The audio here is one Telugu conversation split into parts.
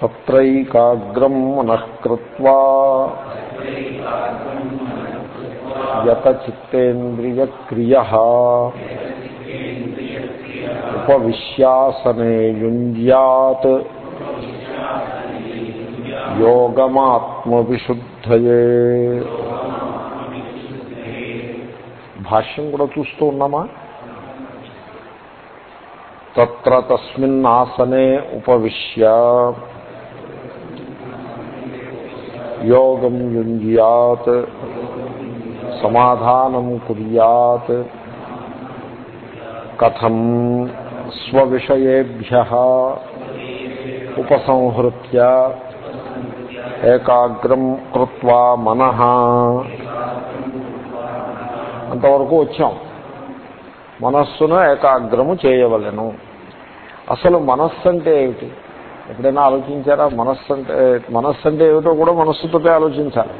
తత్రైకాగ్రం మనఃకృత్వా యత చిత్తేంద్రియక్రియ ఉపవిశ్యాసనే యుంజ్యాత్. యోగమాత్మవిశుద్ధయే. భాష్యం కూడా చూస్తూ ఉన్నామా? తత్ర తస్మిన్నాసనే ఉపవిశ్య. యోగం యుంజ్యాత్ సమాధానం కుర్యాత్ కథం స్వవిషయేభ్య ఉపసంహృత్య ఏకాగ్రం కృత్వా మన అంతవరకు వచ్చాం. మనస్సును ఏకాగ్రము చేయవలను. అసలు మనస్సు అంటే ఏమిటి? ఎప్పుడైనా ఆలోచించారా? మనస్సు అంటే మనస్సు అంటే ఏమిటో కూడా మనస్సుతోటే ఆలోచించాలి.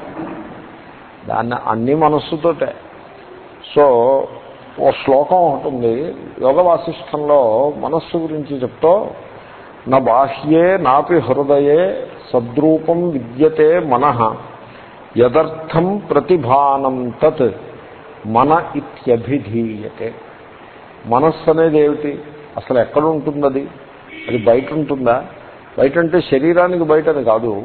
దాన్ని అన్ని మనస్సుతోటే. సో ఓ శ్లోకం ఒకటి ఉంది యోగ వాసిష్టంలో మనస్సు గురించి చెప్తూ నా బాహ్యే నాపి హృదయే సద్రూపం విద్యతే మన యదర్థం ప్రతిభానం తత్ మన ఇత్యభిధీయతే. మనస్సు అనేది ఏమిటి? అసలు ఎక్కడ ఉంటుంది అది అది బయట ఉంటుందా? బయట అంటే శరీరానికి బయటని కాదు.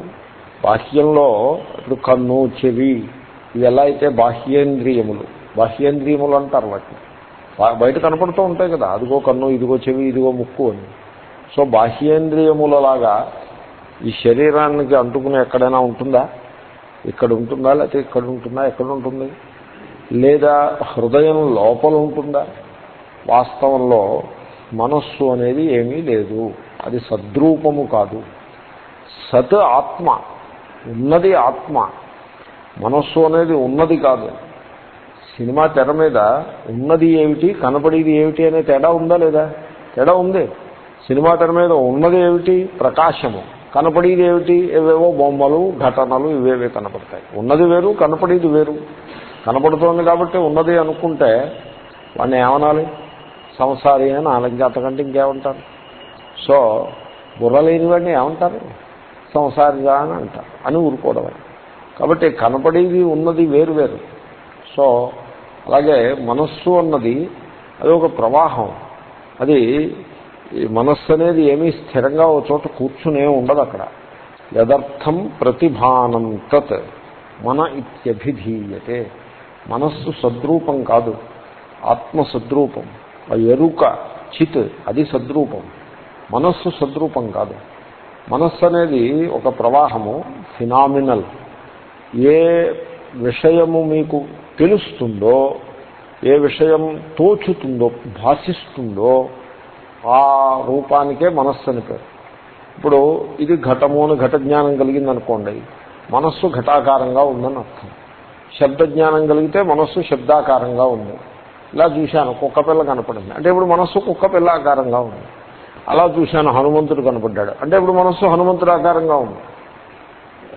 బాహ్యంలో ఇప్పుడు కన్ను చెవి ఇవి ఎలా అయితే బాహ్యేంద్రియములు బాహ్యేంద్రియములు అంటారు వాటిని. బయట కనపడుతూ ఉంటాయి కదా అదిగో కన్ను ఇదిగో చెవి ఇదిగో ముక్కు అని. సో బాహ్యేంద్రియములలాగా ఈ శరీరానికి అంటుకుని ఎక్కడైనా ఉంటుందా? ఇక్కడ ఉంటుందా? లేకపోతే ఇక్కడ ఉంటుందా? ఎక్కడ ఉంటుంది? లేదా హృదయం లోపల ఉంటుందా? వాస్తవంలో మనస్సు అనేది ఏమీ లేదు. అది సద్రూపము కాదు. సత్ ఆత్మ ఉన్నది ఆత్మ మనస్సు అనేది ఉన్నది కాదు. సినిమా తెర మీద ఉన్నది ఏమిటి కనపడేది ఏమిటి అనే తేడా ఉందా లేదా? తేడా ఉంది. సినిమా తెర మీద ఉన్నది ఏమిటి ప్రకాశము కనపడేది ఏమిటి ఏవేవో బొమ్మలు ఘటనలు ఇవేవే కనపడతాయి. ఉన్నది వేరు కనపడేది వేరు. కనపడుతోంది కాబట్టి ఉన్నది అనుకుంటే వాడిని ఏమనాలి? సంసారి అని అలాగే అంతకంటే ఇంకేమంటారు? సో బుర్ర లేని వాడిని ఏమంటారు? సంసారిగా అని అంటారు. అని ఊరుకోవడమే కాబట్టి కనపడేది ఉన్నది వేరు వేరు. సో అలాగే మనస్సు అన్నది అది ఒక ప్రవాహం. అది ఈ మనస్సు అనేది ఏమీ స్థిరంగా ఒక చోట కూర్చునే ఉండదు అక్కడ. యదర్థం ప్రతిభానం తత్ మన ఇత్యభిధీయతే. మనస్సు సద్రూపం కాదు. ఆత్మ సద్రూపం ఆ ఎరుక చిత్ అది సద్రూపం. మనస్సు సద్రూపం కాదు. మనస్సు అనేది ఒక ప్రవాహము ఫినామినల్ ఏ విషయము మీకు తెలుస్తుందో ఏ విషయం తోచుతుందో భాషిస్తుందో ఆ రూపానికే మనస్సు అని పేరు. ఇప్పుడు ఇది ఘటము అని ఘట జ్ఞానం కలిగిందనుకోండి మనస్సు ఘటాకారంగా ఉందని అర్థం. శబ్ద జ్ఞానం కలిగితే మనస్సు శబ్దాకారంగా ఉంది. ఇలా చూశాను కుక్క పిల్ల కనపడింది. అంటే ఇప్పుడు మనస్సు కుక్క పిల్ల ఆకారంగా ఉంది. అలా చూశాను హనుమంతుడు కనపడ్డాడు. అంటే ఇప్పుడు మనస్సు హనుమంతుడు ఆకారంగా ఉంది.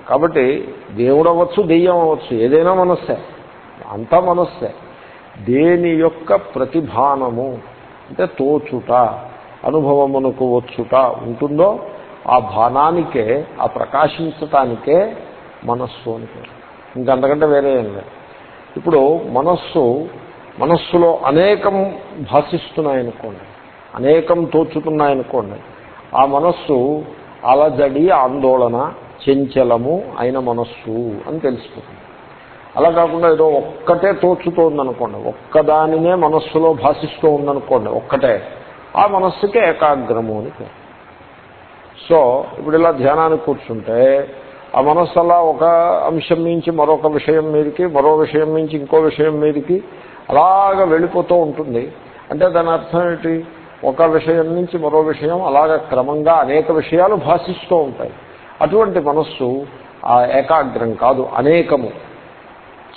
కాబట్టి దేవుడు అవ్వచ్చు దెయ్యం అవ్వచ్చు ఏదైనా మనస్సే. అంతా మనస్సే. దేని యొక్క ప్రతిభానము? అంటే తోచుట అనుభవమునకు వచ్చుట ఉంటుందో ఆ భానానికే ఆ ప్రకాశించటానికే మనస్సు అని పేరు. ఇంకంతకంటే వేరే ఏం లేదు. ఇప్పుడు మనస్సు మనస్సులో అనేకం భాషిస్తున్నాయనుకోండి. అనేకం తోచుతున్నాయనుకోండి. ఆ మనస్సు అలజడి ఆందోళన చెంచలము అయిన మనస్సు అని తెలిసిపోతుంది అలా కాకుండా ఏదో ఒక్కటే తోచుతోందనుకోండి. ఒక్కదానినే మనస్సులో భాషిస్తూ ఉందనుకోండి. ఒక్కటే. ఆ మనస్సుకే ఏకాగ్రము అని పేరు. సో ఇప్పుడు ఇలా ధ్యానానికి కూర్చుంటే ఆ మనస్సు అలా ఒక అంశం నుంచి మరొక విషయం మీదకి మరో విషయం నుంచి ఇంకో విషయం మీదకి అలాగ వెళ్ళిపోతూ ఉంటుంది. అంటే దాని అర్థం ఏంటి ఒక విషయం నుంచి మరో విషయం అలాగ క్రమంగా అనేక విషయాలు భాషిస్తూ ఉంటాయి. అటువంటి మనస్సు ఆ ఏకాగ్రం కాదు అనేకము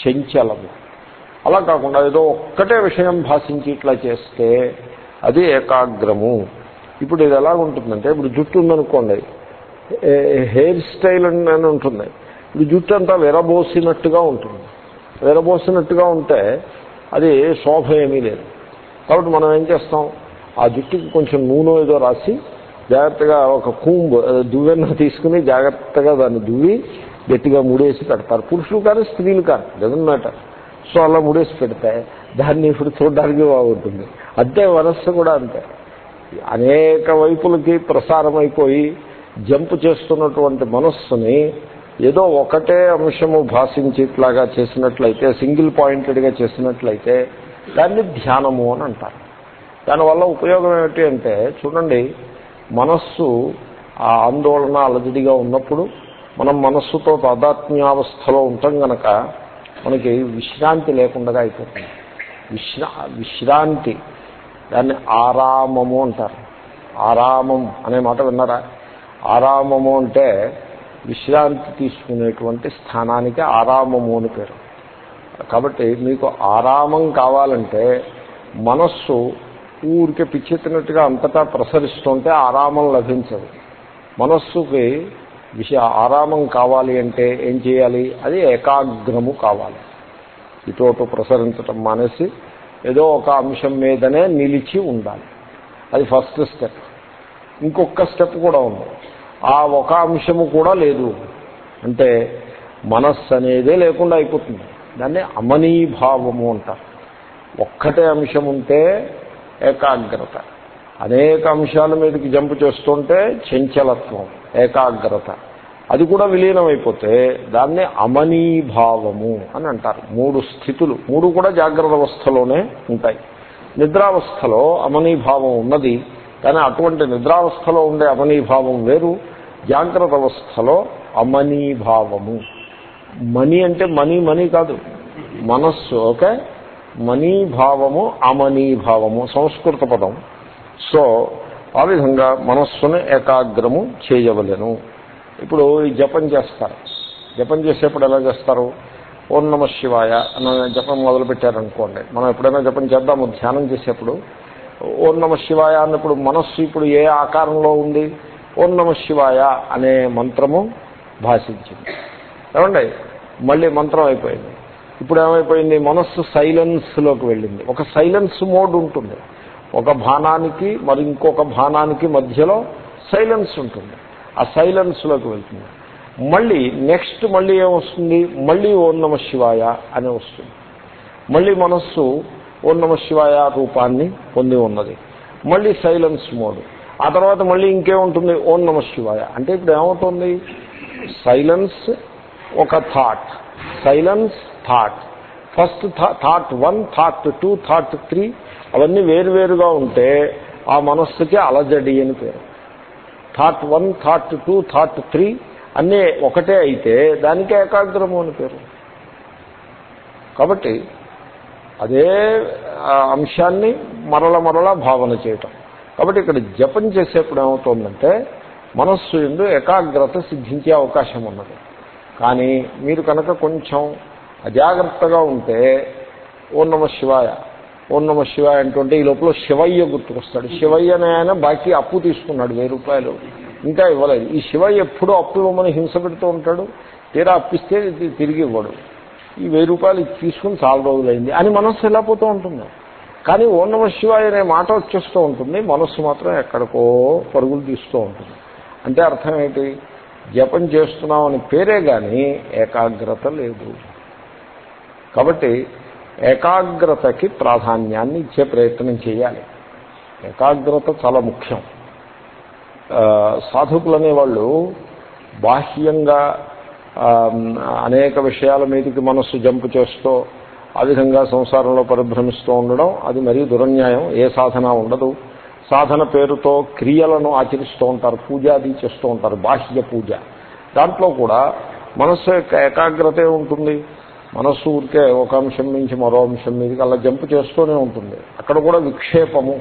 చెంచలము. అలా కాకుండా ఏదో ఒక్కటే విషయం భాషించి ఇట్లా చేస్తే అది ఏకాగ్రము. ఇప్పుడు ఇది ఎలా ఉంటుందంటే ఇప్పుడు జుట్టు ఉందనుకోండి హెయిర్ స్టైల్ అని ఉంటుంది. ఇప్పుడు జుట్టు అంతా విరబోసినట్టుగా ఉంటుంది. విరబోసినట్టుగా ఉంటే అది శోభ ఏమీ లేదు. కాబట్టి మనం ఏం చేస్తాం? ఆ జుట్టుకి కొంచెం నూనె ఏదో రాసి జాగ్రత్తగా ఒక కూంబ్ దువ్వెన్న తీసుకుని జాగ్రత్తగా దాన్ని దువ్వి గట్టిగా ముడేసి పెడతారు. పురుషులు కానీ స్త్రీలు కానీ డజన్ మ్యాటర్. సో అలా ముడేసి పెడితే దాన్ని ఇప్పుడు చూడడానికి బాగుంటుంది. అంతే మనస్సు కూడా అంతే. అనేక వైపులకి ప్రసారం అయిపోయి జంప్ చేస్తున్నటువంటి మనస్సుని ఏదో ఒకటే అంశము భాషించేట్లాగా చేసినట్లయితే సింగిల్ పాయింటెడ్గా చేసినట్లయితే దాన్ని ధ్యానము అని అంటారు. దానివల్ల ఉపయోగం ఏమిటి అంటే చూడండి మనస్సు ఆ ఆందోళన అలజడిగా ఉన్నప్పుడు మనం మనస్సుతో తాదాత్మ్యావస్థలో ఉంటాం గనక మనకి విశ్రాంతి లేకుండా అయిపోతుంది. విశ్రా విశ్రాంతి దాన్ని ఆరామము అంటారు. ఆరామం అనే మాట విన్నారా? ఆరామము అంటే విశ్రాంతి తీసుకునేటువంటి స్థానానికి ఆరామము అని పేరు. కాబట్టి మీకు ఆరామం కావాలంటే మనస్సు ఊరికే పిచ్చెత్తినట్టుగా అంతటా ప్రసరిస్తుంటే ఆరామం లభించదు. మనస్సుకి విష ఆరామం కావాలి అంటే ఏం చేయాలి? అది ఏకాగ్రము కావాలి. ఇటు ప్రసరించటం మానేసి ఏదో ఒక అంశం మీదనే నిలిచి ఉండాలి. అది ఫస్ట్ స్టెప్. ఇంకొక స్టెప్ కూడా ఉంది. ఆ ఒక అంశము కూడా లేదు. అంటే మనస్సు అనేదే లేకుండా అయిపోతుంది. దాన్ని అమనీభావము అంటారు. ఒక్కటే అంశం ఉంటే ఏకాగ్రత. అనేక అంశాల మీదకి జంపు చేస్తుంటే చంచలత్వం ఏకాగ్రత. అది కూడా విలీనం అయిపోతే దాన్ని అమనీభావము అని అంటారు. మూడు స్థితులు మూడు కూడా జాగ్రత్త అవస్థలోనే ఉంటాయి. నిద్రావస్థలో అమనీభావం ఉన్నది కానీ అటువంటి నిద్రావస్థలో ఉండే అమనీభావం వేరు. జాగ్రత్త అవస్థలో అమనీభావము. మనీ అంటే మనీ మనీ కాదు. మనస్సు ఓకే? మనీభావము అమనీభావము సంస్కృత పదం. సో ఆ విధంగా మనస్సును ఏకాగ్రము చేయవలెను. ఇప్పుడు ఈ జపం చేస్తారు. జపం చేసేప్పుడు ఎలా చేస్తారు? ఓం నమ శివాయ అని జపం మొదలుపెట్టారనుకోండి. మనం ఎప్పుడైనా జపం చేద్దాము ధ్యానం చేసేప్పుడు. ఓం నమ శివాయ అన్నప్పుడు మనస్సు ఇప్పుడు ఏ ఆకారంలో ఉంది? ఓం నమ శివాయ అనే మంత్రము భాషించింది. ఏమండి? మళ్ళీ మంత్రం అయిపోయింది. ఇప్పుడు ఏమైపోయింది మనస్సు సైలెన్స్లోకి వెళ్ళింది. ఒక సైలెన్స్ మోడ్ ఉంటుంది. ఒక బాణానికి మరి ఇంకొక బాణానికి మధ్యలో సైలెన్స్ ఉంటుంది. ఆ సైలెన్స్లోకి వెళ్తుంది. మళ్ళీ నెక్స్ట్ మళ్ళీ ఏమొస్తుంది? మళ్ళీ ఓం నమ శివాయ అని వస్తుంది. మళ్ళీ మనస్సు ఓం నమ శివాయ రూపాన్ని పొంది ఉన్నది. మళ్ళీ సైలెన్స్ మోడ్. ఆ తర్వాత మళ్ళీ ఇంకేముంటుంది? ఓం నమ శివాయ. అంటే ఇప్పుడు ఏమవుతుంది? సైలెన్స్ ఒక thought silence thought first thought one thought two thought three అవన్నీ వేరువేరుగా ఉంటే ఆ మనస్సుకి అలజడి అని పేరు. Thought one thought two thought three అన్నీ ఒకటే అయితే దానికి ఏకాగ్రము అని పేరు. కాబట్టి అదే అంశాన్ని మరల మరల భావన చేయటం. కాబట్టి ఇక్కడ జపం చేసేప్పుడు ఏమవుతుందంటే మనస్సు ఎందు ఏకాగ్రత సిద్ధించే అవకాశం ఉన్నది. కానీ మీరు కనుక కొంచెం అజాగ్రత్తగా ఉంటే ఓ నమ శివాయ ఓం నమ శివాయ అంటుంటే ఈ లోపల శివయ్య గుర్తుకొస్తాడు. శివయ్య ఆయన బాకీ అప్పు తీసుకున్నాడు వెయ్యి రూపాయలు. ఇంకా ఇవ్వలేదు. ఈ శివయ్య ఎప్పుడూ అప్పు ఇవ్వమని హింస పెడుతూ ఉంటాడు. తీరా అప్పిస్తే తిరిగి ఇవ్వడు. ఈ వెయ్యి రూపాయలు తీసుకుని చాలా రోజులైంది అని మనస్సు ఎలా పోతూ ఉంటుంది? కానీ ఓం నమ శివాయ అనే మాట వచ్చేస్తూ ఉంటుంది. మనస్సు మాత్రం ఎక్కడికో పరుగులు తీస్తూ ఉంటుంది. అంటే అర్థం ఏంటి? జపం చేస్తున్నామని పేరే కానీ ఏకాగ్రత లేదు. కాబట్టి ఏకాగ్రతకి ప్రాధాన్యాన్ని ఇచ్చే ప్రయత్నం చేయాలి. ఏకాగ్రత చాలా ముఖ్యం. సాధకులు అనేవాళ్ళు బాహ్యంగా అనేక విషయాల మీదకి మనస్సు జంపు చేస్తూ ఆ విధంగా సంసారంలో పరిభ్రమిస్తూ ఉండడం అది మరీ దురన్యాయం. ఏ సాధన ఉండదు. సాధన పేరుతో క్రియలను ఆచరిస్తూ ఉంటారు పూజాది చేస్తూ ఉంటారు బాహ్య పూజ. దాంట్లో కూడా మనస్సు యొక్క ఏకాగ్రతే ఉంటుంది. మనస్సు ఊరికే ఒక అంశం నుంచి మరో అంశం మీదకి అలా జంపు చేస్తూనే ఉంటుంది. అక్కడ కూడా విక్షేపము.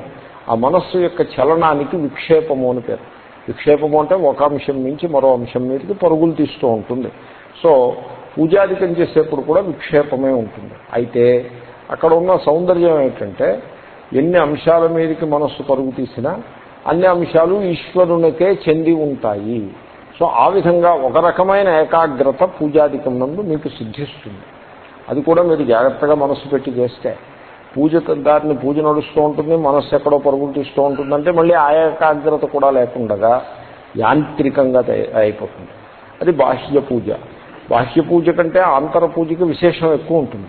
ఆ మనస్సు యొక్క చలనానికి విక్షేపము అని పేరు. విక్షేపము అంటే ఒక అంశం నుంచి మరో అంశం మీదకి పరుగులు తీస్తూ ఉంటుంది. సో పూజాధికం చేసేప్పుడు కూడా విక్షేపమే ఉంటుంది. అయితే అక్కడ ఉన్న సౌందర్యం ఏంటంటే ఎన్ని అంశాల మీదకి మనస్సు పరుగు తీసినా అన్ని అంశాలు ఈశ్వరునికే చెంది ఉంటాయి. సో ఆ విధంగా ఒక రకమైన ఏకాగ్రత పూజాధికం నందు మీకు సిద్ధిస్తుంది. అది కూడా మీరు జాగ్రత్తగా మనస్సు పెట్టి చేస్తే. పూజ దారిని పూజ నడుస్తూ ఉంటుంది మనస్సు ఎక్కడో పరుగులు తీస్తూ ఉంటుందంటే మళ్ళీ ఆ ఏకాగ్రత కూడా లేకుండా యాంత్రికంగా అయిపోతుంది. అది బాహ్య పూజ. బాహ్య పూజ కంటే ఆంతర పూజకి విశేషం ఎక్కువ ఉంటుంది.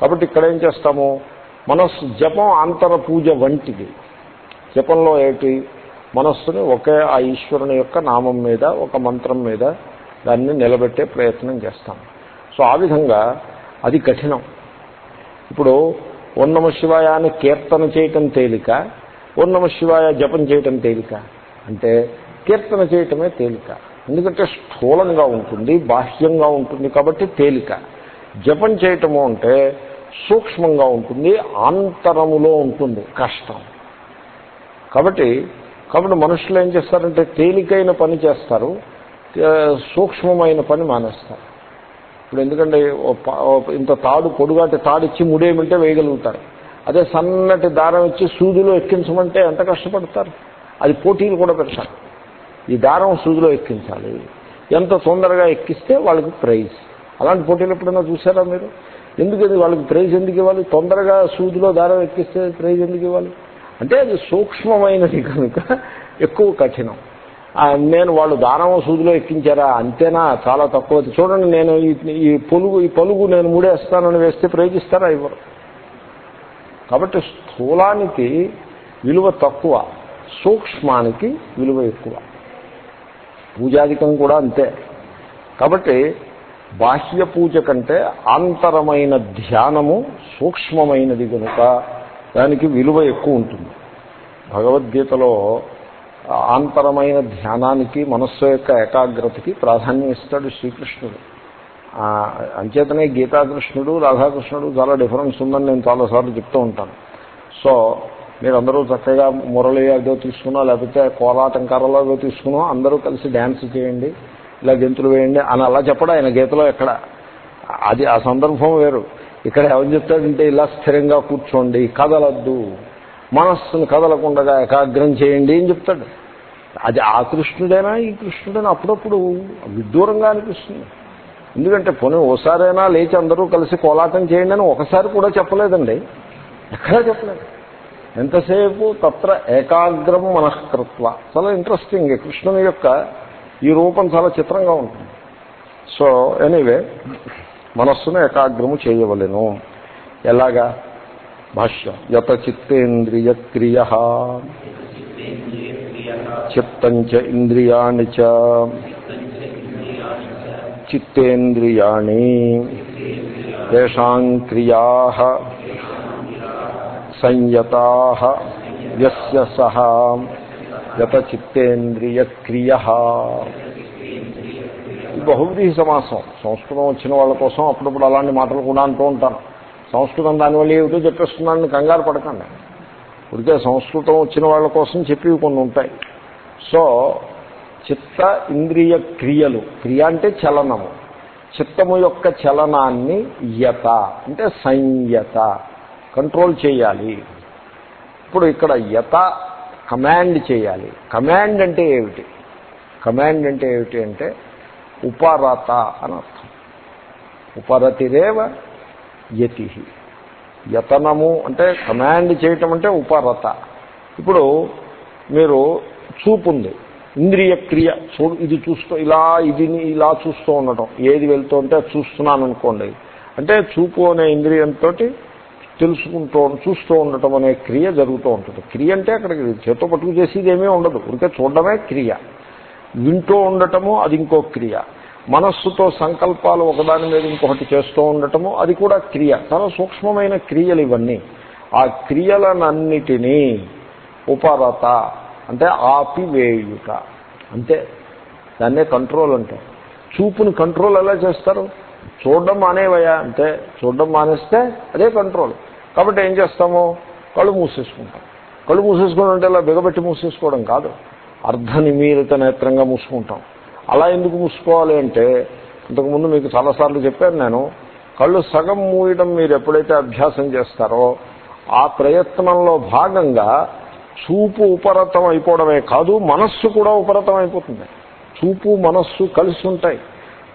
కాబట్టి ఇక్కడ ఏం చేస్తాము? మనస్సు జపం అంతర పూజ వంటిది. జపంలో ఏంటి మనస్సుని ఒకే ఆ ఈశ్వరుని యొక్క నామం మీద ఒక మంత్రం మీద దాన్ని నిలబెట్టే ప్రయత్నం చేస్తాం. సో ఆ విధంగా అది కఠినం. ఇప్పుడు ఓం నమ శివాయ అని కీర్తన చేయటం తేలిక ఓం నమ శివాయ జపం చేయటం తేలిక అంటే కీర్తన చేయటమే తేలిక. ఎందుకంటే స్థూలంగా ఉంటుంది బాహ్యంగా ఉంటుంది కాబట్టి తేలిక. జపం చేయటము అంటే సూక్ష్మంగా ఉంటుంది ఆంతరములో ఉంటుంది కష్టం. కాబట్టి కాబట్టి మనుషులు ఏం చేస్తారంటే తేలికైన పని చేస్తారు సూక్ష్మమైన పని మానేస్తారు. ఇప్పుడు ఎందుకంటే ఇంత తాడు పొడుగాటి తాడిచ్చి ముడేయమంటే వేయగలుగుతారు. అదే సన్నటి దారం ఇచ్చి సూదిలో ఎక్కించమంటే ఎంత కష్టపడతారు? అది పోటీలు కూడా పెడతారు. ఈ దారం సూదిలో ఎక్కించాలి. ఎంత తొందరగా ఎక్కిస్తే వాళ్ళకి ప్రైజ్. అలాంటి పోటీలు ఎప్పుడైనా చూసారా మీరు? ఎందుకని వాళ్ళకి ప్రైజ్ ఎందుకు ఇవ్వాలి? తొందరగా సూదిలో దారం ఎక్కిస్తే ప్రైజ్ ఎందుకు ఇవ్వాలి? అంటే అది సూక్ష్మమైనది కనుక ఎక్కువ కఠినం. నేను వాళ్ళు దానం సూదిలో ఎక్కించారా? అంతేనా? చాలా తక్కువ. చూడండి నేను ఈ- ఈ పొలుగు ఈ పలుగు నేను మూడేస్తానని వేస్తే ప్రయోగిస్తారా ఇవ్వరు? కాబట్టి స్థూలానికి విలువ తక్కువ సూక్ష్మానికి విలువ ఎక్కువ. పూజాధికం కూడా అంతే. కాబట్టి బాహ్య పూజ కంటే ఆంతరమైన ధ్యానము సూక్ష్మమైనది కనుక దానికి విలువ ఎక్కువ ఉంటుంది. భగవద్గీతలో ఆంతరమైన ధ్యానానికి మనస్సు యొక్క ఏకాగ్రతకి ప్రాధాన్యం ఇస్తాడు శ్రీకృష్ణుడు. అంచేతనే గీతాకృష్ణుడు రాధాకృష్ణుడు చాలా డిఫరెన్స్ ఉందని నేను చాలాసార్లు చెప్తూ ఉంటాను. సో మీరందరూ చక్కగా మురళి ఏదో తీసుకున్నా లేకపోతే కోలాటంకారలో ఏదో తీసుకున్నా అందరూ కలిసి డ్యాన్స్ చేయండి. ఇలా గెంతులు వేయండి అని అలా చెప్పడం ఆయన గీతలో ఎక్కడ. అది ఆ సందర్భం వేరు. ఇక్కడ ఏమని చెప్తాడంటే ఇలా స్థిరంగా కూర్చోండి కదలద్దు. మనస్సును కదలకుండా ఏకాగ్రం చేయండి అని చెప్తాడు. అది ఆ కృష్ణుడైనా ఈ కృష్ణుడైనా? అప్పుడప్పుడు విదూరంగా అనిపిస్తుంది. ఎందుకంటే పోనీ ఓసారైనా లేచి అందరూ కలిసి కోలాటం చేయండి అని ఒకసారి కూడా చెప్పలేదండి. ఎక్కడా చెప్పలేదు. ఎంతసేపు తత్ర ఏకాగ్రం మనఃకృత్వ. చాలా ఇంట్రెస్టింగ్ కృష్ణుని యొక్క ఈ రూపం చాలా చిత్రంగా ఉంటుంది. సో ఎనీవే మనస్సును ఏకాగ్రము చేయవలెను. ఎలాగా? భాష్యం. యత చిత్తేంద్రియ క్రియ. చిత్తంచ ఇంద్రియాణి చ. చిత్తేంద్రియాణి. తేషాం క్రియా. సంయతా. యస్య సహా. యత చిత్తేంద్రియ క్రియ బహువ్రీహి సమాసం సంస్కృతం వచ్చిన వాళ్ళ కోసం అప్పుడప్పుడు అలాంటి మాటలు కూడా అంటూ ఉంటాను సంస్కృతం దానివల్ల ఏమిటో చెప్పేస్తున్నాను కంగారు పడకండి. ఉడికే సంస్కృతం వచ్చిన వాళ్ళ కోసం చెప్పి కొన్ని ఉంటాయి. సో చిత్త ఇంద్రియ క్రియలు క్రియ అంటే చలనము. చిత్తము యొక్క చలనాన్ని యత అంటే సంయత కంట్రోల్ చేయాలి. ఇప్పుడు ఇక్కడ యత కమాండ్ చేయాలి. కమాండ్ అంటే ఏమిటి? కమాండ్ అంటే ఏమిటి అంటే ఉపరత అని అర్థం. ఉపరతిరేవ యతి యతనము అంటే కమాండ్ చేయటం అంటే ఉపరత. ఇప్పుడు మీరు చూపు ఉంది. ఇంద్రియ క్రియ. చూ ఇది చూస్తూ ఇలా ఇది ఇలా చూస్తూ ఉండటం. ఏది వెళ్తూ ఉంటే అది చూస్తున్నాను అనుకోండి. అంటే చూపు అనే ఇంద్రియంతో తెలుసుకుంటూ చూస్తూ ఉండటం అనే క్రియ జరుగుతూ ఉంటుంది. క్రియ అంటే అక్కడికి చేత్తో పట్టుకు చేసేది ఏమీ ఉండదు. ఉడికే చూడడమే క్రియ. వింటూ ఉండటము అది ఇంకో క్రియ. మనస్సుతో సంకల్పాలు ఒకదాని మీద ఇంకొకటి చేస్తూ ఉండటము అది కూడా క్రియ. చాలా సూక్ష్మమైన క్రియలు ఇవన్నీ. ఆ క్రియలనన్నిటినీ ఉపరత అంటే ఆపివేయుట. అంతే. దాన్నే కంట్రోల్ అంటే చూపుని కంట్రోల్ ఎలా చేస్తారు? చూడడం మానేవయా అంటే చూడడం మానేస్తే అదే కంట్రోల్. కాబట్టి ఏం చేస్తాము? కళ్ళు మూసేసుకుంటాం. కళ్ళు మూసేసుకోవడం అంటే ఇలా బిగబెట్టి మూసేసుకోవడం కాదు. అర్ధ నిమీలిత నేత్రంగా మూసుకుంటాం. అలా ఎందుకు మూసుకోవాలి అంటే ఇంతకుముందు మీకు చాలాసార్లు చెప్పాను నేను కళ్ళు సగం మూయడం మీరు ఎప్పుడైతే అభ్యాసం చేస్తారో ఆ ప్రయత్నంలో భాగంగా చూపు ఉపరతం అయిపోవడమే కాదు మనస్సు కూడా ఉపరతం అయిపోతుంది. చూపు మనస్సు కలిసి ఉంటాయి.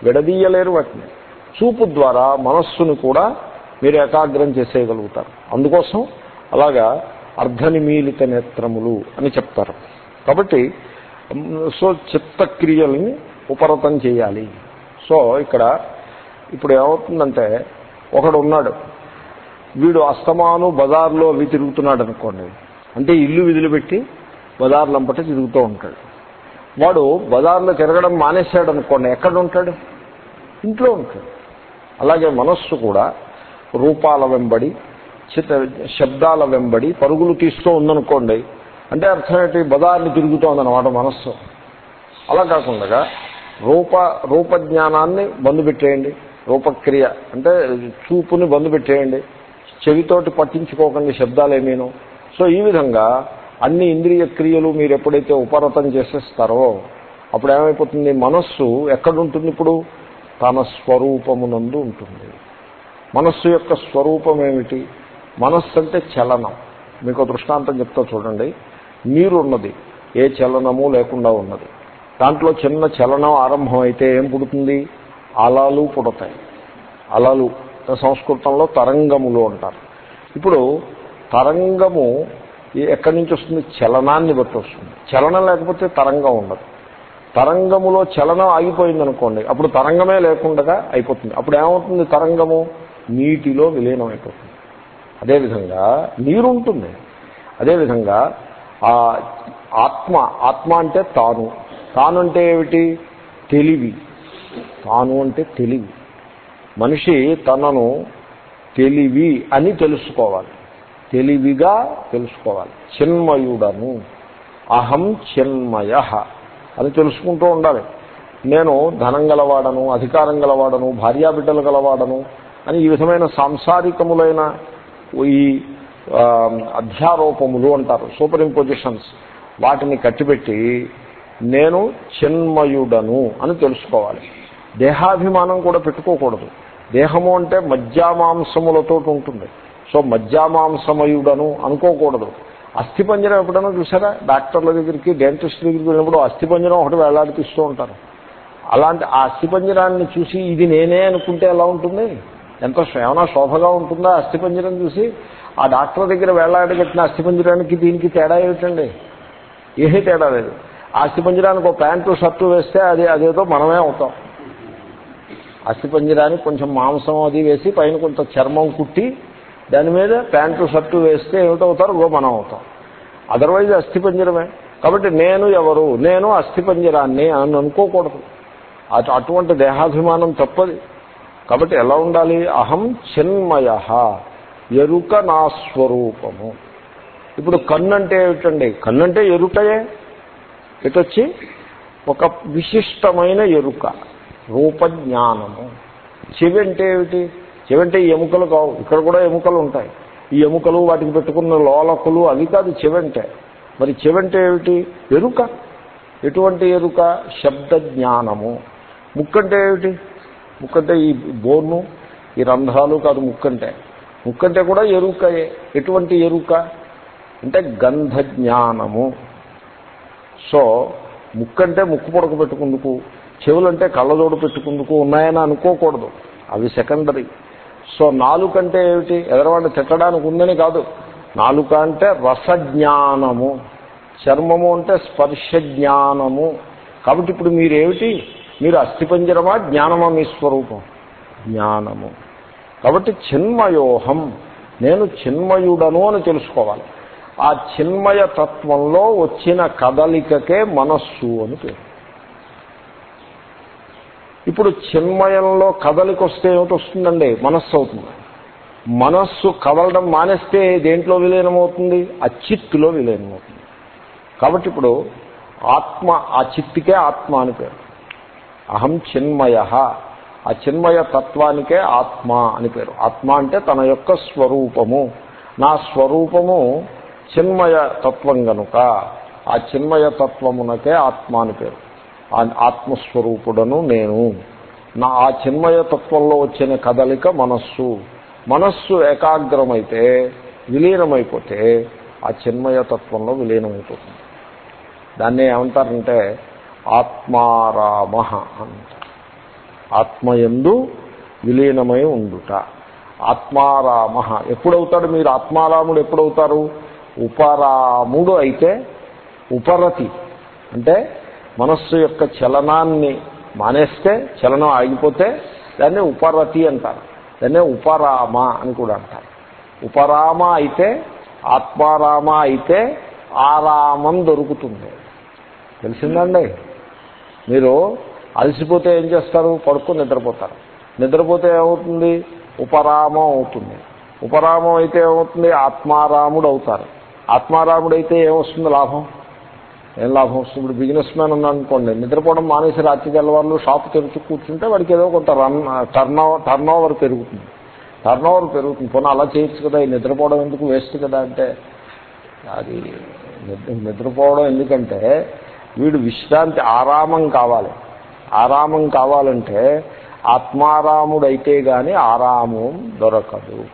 విడదీయలేరు వాటిని. చూపు ద్వారా మనస్సును కూడా మీరు ఏకాగ్రం చేసేయగలుగుతారు. అందుకోసం అలాగా అర్ధనిమీలిత నేత్రములు అని చెప్తారు. కాబట్టి సో చిత్తక్రియల్ని ఉపరతం చేయాలి. సో ఇక్కడ ఇప్పుడు ఏమవుతుందంటే ఒకడు ఉన్నాడు వీడు అస్తమాను బజార్లో అవి తిరుగుతున్నాడు అనుకోండి అంటే ఇల్లు విధులుపెట్టి బజార్లంపట తిరుగుతూ ఉంటాడు. వాడు బజార్లో తిరగడం మానేశాడు అనుకోండి ఎక్కడ ఉంటాడు ఇంట్లో ఉంటాడు. అలాగే మనస్సు కూడా రూపాల వెంబడి చిత్త శబ్దాల వెంబడి పరుగులు తీస్తూ ఉందనుకోండి అంటే అర్థం ఏంటి? బజార్ని తిరుగుతోందన్నమాట మనస్సు. అలా కాకుండా రూప రూపజ్ఞానాన్ని బంధు పెట్టేయండి. రూపక్రియ అంటే చూపుని బంధు పెట్టేయండి. చెవితోటి పట్టించుకోకండి శబ్దాలేమీను. సో ఈ విధంగా అన్ని ఇంద్రియ క్రియలు మీరు ఎప్పుడైతే ఉపరతం చేసేస్తారో అప్పుడు ఏమైపోతుంది మనస్సు ఎక్కడుంటుంది ఇప్పుడు? తన స్వరూపమునందు ఉంటుంది. మనస్సు యొక్క స్వరూపం ఏమిటి మనస్సు అంటే చలనం. మీకు దృష్టాంతం చెప్తా చూడండి. నీరు ఉన్నది ఏ చలనము లేకుండా ఉన్నది. దాంట్లో చిన్న చలనం ఆరంభం అయితే ఏం పుడుతుంది? అలలు పుడతాయి. అలలు. సంస్కృతంలో తరంగములు అంటారు. ఇప్పుడు తరంగము ఎక్కడి నుంచి వస్తుంది? చలనాన్ని బట్టి వస్తుంది. చలనం లేకపోతే తరంగం ఉండదు. తరంగములో చలనం ఆగిపోయింది అనుకోండి అప్పుడు తరంగమే లేకుండా అయిపోతుంది. అప్పుడు ఏమవుతుంది? తరంగము నీటిలో విలీనం అదేవిధంగా నీరు ఉంటుంది. అదేవిధంగా ఆ ఆత్మ ఆత్మ అంటే తాను. తాను అంటే ఏమిటి? తెలివి. తాను అంటే తెలివి. మనిషి తనను తెలివి అని తెలుసుకోవాలి. తెలివిగా తెలుసుకోవాలి. చిన్మయుడను. అహం చిన్మయ. అని తెలుసుకుంటూ ఉండాలి. నేను ధనం గలవాడను అధికారం గలవాడను భార్యాబిడ్డలు గలవాడను అని ఈ విధమైన సాంసారికములైన ఈ అధ్యారోపములు అంటారు సూపర్ ఇంపోజిషన్స్ వాటిని కట్టిపెట్టి నేను చిన్మయుడను అని తెలుసుకోవాలి. దేహాభిమానం కూడా పెట్టుకోకూడదు. దేహము అంటే మజ్జామాంసములతో ఉంటుంది. సో మజ్జామాంసమయుడను అనుకోకూడదు. అస్థిపంజరం ఎప్పుడైనా చూసారా? డాక్టర్ల దగ్గరికి డెంటిస్ట్ దగ్గరికి వెళ్ళినప్పుడు అస్థిపంజరం ఒకటి వేలాడిపిస్తూ ఉంటారు. అలాంటి ఆ అస్థిపంజరాన్ని చూసి ఇది నేనే అనుకుంటే ఎలా ఉంటుంది? ఎంత ఏమైనా శోభగా ఉంటుందా అస్థిపంజరం చూసి? ఆ డాక్టర్ దగ్గర వేలాడగట్టిన అస్థిపంజరానికి దీనికి తేడా ఏమిటండి? ఏమీ తేడా లేదు. అస్థిపంజరానికి ఒక ప్యాంటు షర్టు వేస్తే అది అదేదో మనమే అవుతాం. అస్థిపంజరానికి కొంచెం మాంసం అది వేసి పైన కొంత చర్మం కుట్టి దాని మీద ప్యాంటు షర్టు వేస్తే ఏమిటవుతారు? గో మనం అవుతాం. అదర్వైజ్ అస్థిపంజరమే. కాబట్టి నేను ఎవరు? నేను అస్థిపంజరాన్ని అని అనుకోకూడదు. అటువంటి దేహాభిమానం తప్పది. కాబట్టి ఎలా ఉండాలి? అహం చిన్మయ ఎరుక నా స్వరూపము. ఇప్పుడు కన్ను అంటే ఏమిటండి? కన్ను అంటే ఎరుకయే. ఇటొచ్చి ఒక విశిష్టమైన ఎరుక రూపజ్ఞానము. చెవి అంటే ఏమిటి? చెవి అంటే ఎముకలు కావు. ఇక్కడ కూడా ఎముకలు ఉంటాయి. ఈ ఎముకలు వాటికి పెట్టుకున్న లోలకులు అవి కాదు చెవంటే. మరి చెవంటే ఏమిటి? ఎరుక. ఎటువంటి ఎరుక? శబ్ద జ్ఞానము ముక్కంటే ఏమిటి? ముక్కంటే ఈ బోర్ను ఈ రంధ్రాలు కాదు ముక్కంటే. ముక్కంటే కూడా ఎరుకయే. ఎటువంటి ఎరుక? అంటే గంధ జ్ఞానము సో ముక్కంటే ముక్కు పొడక పెట్టుకుందుకు చెవులంటే కళ్ళజోడు పెట్టుకుందుకు ఉన్నాయని అనుకోకూడదు. అవి సెకండరీ సో నాలుకంటే ఏమిటి? ఎదరవాడిని తిట్టడానికి ఉందని కాదు. నాలుక అంటే రసజ్ఞానము. చర్మము అంటే స్పర్శ జ్ఞానము కాబట్టి ఇప్పుడు మీరేమిటి? మీరు అస్థిపంజరమా జ్ఞానమా మీ స్వరూపం? జ్ఞానము. కాబట్టి చిన్మయోహం నేను చిన్మయుడను అని తెలుసుకోవాలి. ఆ చిన్మయ తత్వంలో వచ్చిన కదలికకే మనస్సు అని పేరు. ఇప్పుడు చిన్మయంలో కదలిక వస్తే ఏమిటి వస్తుందండి మనస్సు అవుతుంది. మనస్సు కదలడం మానేస్తే దేంట్లో విలీనమవుతుంది? ఆ చిత్తులో విలీనమవుతుంది. కాబట్టి ఇప్పుడు ఆత్మ ఆ చిత్తుకే ఆత్మ అని పేరు. అహం చిన్మయ. ఆ చిన్మయ తత్వానికే ఆత్మ అని పేరు. ఆత్మ అంటే తన యొక్క స్వరూపము. నా స్వరూపము చిన్మయ తత్వం గనుక ఆ చిన్మయ తత్వమునకే ఆత్మ అని పేరు. ఆత్మస్వరూపుడను నేను. నా ఆ చిన్మయ తత్వంలో వచ్చిన కదలిక మనస్సు. మనస్సు ఏకాగ్రమైతే విలీనమైపోతే ఆ చిన్మయ తత్వంలో విలీనమైపోతుంది దాన్ని ఏమంటారంటే ఆత్మారామ ఆత్మయందు విలీనమై ఉండుట. ఆత్మారామ ఎప్పుడవుతాడు మీరు? ఆత్మారాముడు ఎప్పుడవుతారు? ఉపరాముడు అయితే ఉపరతి. అంటే మనస్సు యొక్క చలనాన్ని మానేస్తే చలనం ఆగిపోతే దాన్ని ఉపరతి అంటారు. దాన్నే ఉపరామ అని కూడా అంటారు. ఉపరామ అయితే ఆత్మారామ అయితే ఆరామం దొరుకుతుంది. తెలిసిందండి? మీరు అలసిపోతే ఏం చేస్తారు? పడుకుని నిద్రపోతారు. నిద్రపోతే ఏమవుతుంది? ఉపరామం అవుతుంది. ఉపరామం అయితే ఏమవుతుంది? ఆత్మారాముడు అవుతారు. ఆత్మారాముడు అయితే ఏమొస్తుంది లాభం? ఏం లాభం వస్తుంది? ఇప్పుడు బిజినెస్ మ్యాన్ ఉన్నాడు అనుకోండి నిద్రపోవడం మానేసి రాత్రి తెల్లవాళ్ళు షాప్ తెరిచి కూర్చుంటే వాడికి ఏదో కొంత రన్ టర్న్ టర్న్ ఓవర్ పెరుగుతుంది. టర్న్ ఓవర్ పెరుగుతుంది. పోనీ అలా చేయొచ్చు కదా ఈ నిద్రపోవడం ఎందుకు వేస్ట్ కదా అంటే అది నిద్ర నిద్రపోవడం ఎందుకంటే వీడు విశ్రాంతి ఆరామం కావాలి. ఆరామం కావాలంటే ఆత్మారాముడైతే గాని ఆరామం దొరకదు.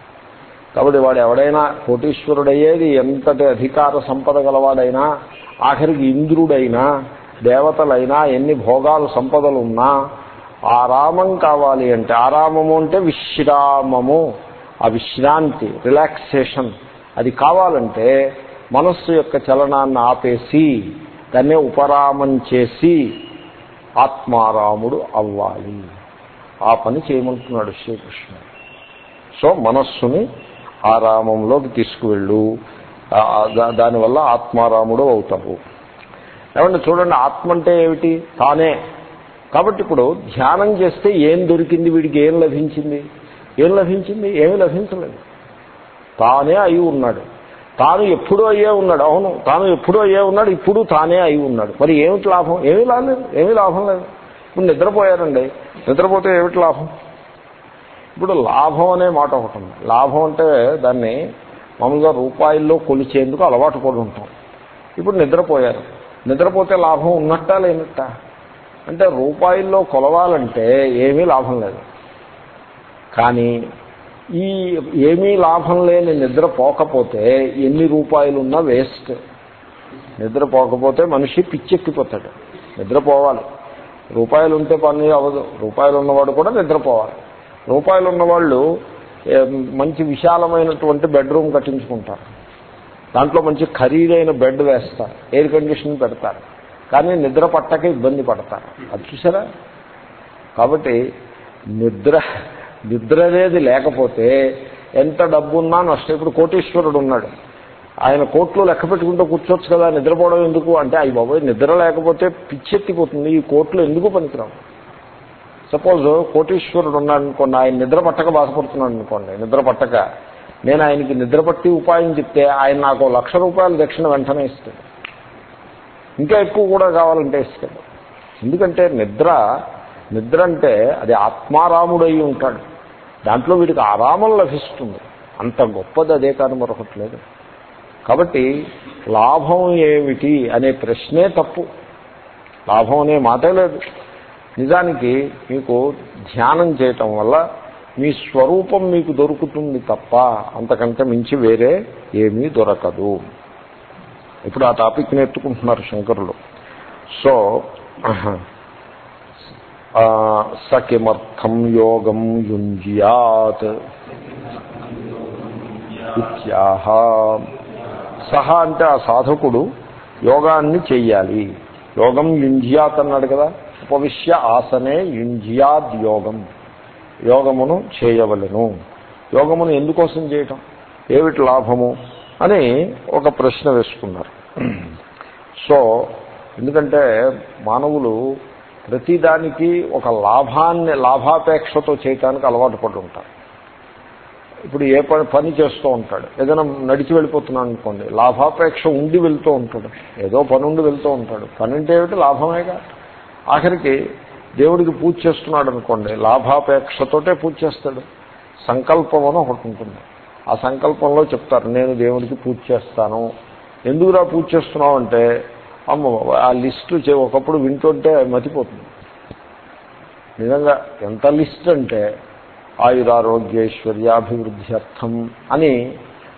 కాబట్టి వాడు ఎవడైనా కోటీశ్వరుడయ్యేది ఎంతటి అధికార సంపద గలవాడైనా ఆఖరికి ఇంద్రుడైనా దేవతలైనా ఎన్ని భోగాలు సంపదలు ఉన్నా ఆరామం కావాలి అంటే ఆరామము అంటే విశ్రామము. ఆ విశ్రాంతి రిలాక్సేషన్ అది కావాలంటే మనస్సు యొక్క చలనాన్ని ఆపేసి దాన్నే ఉపరామం చేసి ఆత్మారాముడు అవ్వాలి. ఆ పని చేయమంటున్నాడు శ్రీకృష్ణుడు సో మనస్సుని ఆరామంలోకి తీసుకువెళ్ళు. దానివల్ల ఆత్మారాముడు అవుతావు. ఏమంటే చూడండి ఆత్మ అంటే ఏమిటి? తానే. కాబట్టి ఇప్పుడు ధ్యానం చేస్తే ఏం దొరికింది వీడికి? ఏం లభించింది? ఏం లభించింది? ఏమి లభించలేదు. తానే అయి ఉన్నాడు. తాను ఎప్పుడూ అయ్యే ఉన్నాడు. అవును తాను ఎప్పుడూ అయ్యే ఉన్నాడు ఇప్పుడు తానే అయి ఉన్నాడు. మరి ఏమిటి లాభం? ఏమీ లాభం ఏమీ లాభం లేదు. ఇప్పుడు నిద్రపోయారండి. నిద్రపోతే ఏమిటి లాభం? ఇప్పుడు లాభం అనే మాట ఒకటి ఉంది. లాభం అంటే దాన్ని మామూలుగా రూపాయల్లో కొలిచేందుకు అలవాటు పడి ఉంటాం. ఇప్పుడు నిద్రపోయారు. నిద్రపోతే లాభం ఉన్నట్టా లేనట్టా? అంటే రూపాయల్లో కొలవాలంటే ఏమీ లాభం లేదు. కానీ ఈ ఏమీ లాభం లేని నిద్ర పోకపోతే ఎన్ని రూపాయలున్నా వేస్ట్. నిద్ర పోకపోతే మనిషి పిచ్చెక్కిపోతాడు. నిద్రపోవాలి రూపాయలు ఉంటే పని అవ్వదు. రూపాయలు ఉన్నవాడు కూడా నిద్రపోవాలి రూపాయలు ఉన్నవాళ్ళు మంచి విశాలమైనటువంటి బెడ్రూమ్ కట్టించుకుంటారు. దాంట్లో మంచి ఖరీదైన బెడ్ వేస్తారు. ఎయిర్ కండిషన్ పెడతారు. కానీ నిద్ర పట్టక ఇబ్బంది పడతారు. అది చూసారా? కాబట్టి నిద్ర నిద్ర అనేది లేకపోతే ఎంత డబ్బున్నా నష్టం. ఇప్పుడు కోటీశ్వరుడు ఉన్నాడు ఆయన కోట్లు లెక్క పెట్టుకుంటూ కూర్చోవచ్చు కదా నిద్రపోవడం ఎందుకు? అంటే అవి బాబోయ్ నిద్ర లేకపోతే పిచ్చెత్తిపోతుంది ఈ కోట్లు ఎందుకు పనికిరావు? సపోజ్ కోటీశ్వరుడు ఉన్నాడు అనుకోండి ఆయన నిద్ర పట్టక బాధపడుతున్నాడు అనుకోండి నిద్ర పట్టక. నేను ఆయనకి నిద్ర పట్టి ఉపాయం చెప్తే ఆయన నాకు లక్ష రూపాయల దక్షిణ వెంటనే ఇస్తాడు. ఇంకా ఎక్కువ కూడా కావాలంటే ఇస్తాడు. ఎందుకంటే నిద్ర నిద్ర అంటే అది ఆత్మారాముడై ఉంటాడు. దాంట్లో వీడికి ఆరామం లభిస్తుంది. అంత గొప్పది అదే కాదు మరొకటి లేదు కాబట్టి లాభం ఏమిటి అనే ప్రశ్నే తప్పు. లాభం అనే మాటే లేదు. నిజానికి మీకు ధ్యానం చేయటం వల్ల మీ స్వరూపం మీకు దొరుకుతుంది తప్ప అంతకంటే మించి వేరే ఏమీ దొరకదు. ఇప్పుడు ఆ టాపిక్ని ఎత్తుకుంటున్నారు శంకరులు. సో సకిమర్థం యోగం యుంజియాత్ ఇత్యాహ. సహా అంటే ఆ సాధకుడు యోగాన్ని చెయ్యాలి. యోగం యుంజియాత్ అన్నాడు కదా. ఉపవిశ్య ఆసనే యుంజియాద్ యోగం. యోగమును చేయవలను. యోగమును ఎందుకోసం చేయటం? ఏమిటి లాభము? అని ఒక ప్రశ్న వేసుకున్నారు. సో ఎందుకంటే మానవులు ప్రతిదానికి ఒక లాభాన్ని లాభాపేక్షతో చేయటానికి అలవాటు పడి ఉంటారు ఇప్పుడు ఏ పని పని చేస్తూ ఉంటాడు. ఏదైనా నడిచి వెళ్ళిపోతున్నాడు అనుకోండి లాభాపేక్ష ఉండి వెళ్తూ ఉంటాడు. ఏదో పని ఉండి వెళ్తూ ఉంటాడు. పని అంటే ఏమిటి? లాభమేగా ఆఖరికి దేవుడికి పూజ చేస్తున్నాడు అనుకోండి లాభాపేక్షతోటే పూజ చేస్తాడు. సంకల్పం అని ఒకటి ఉంటుంది. ఆ సంకల్పంలో చెప్తారు నేను దేవుడికి పూజ చేస్తాను. ఎందుకురా పూజ చేస్తున్నావు అంటే అమ్మ ఆ లిస్టు ఒకప్పుడు వింటుంటే మతిపోతుంది. నిజంగా ఎంత లిస్ట్ అంటే ఆయురారోగ్యైశ్వర్యాభివృద్ధ్యర్థం అని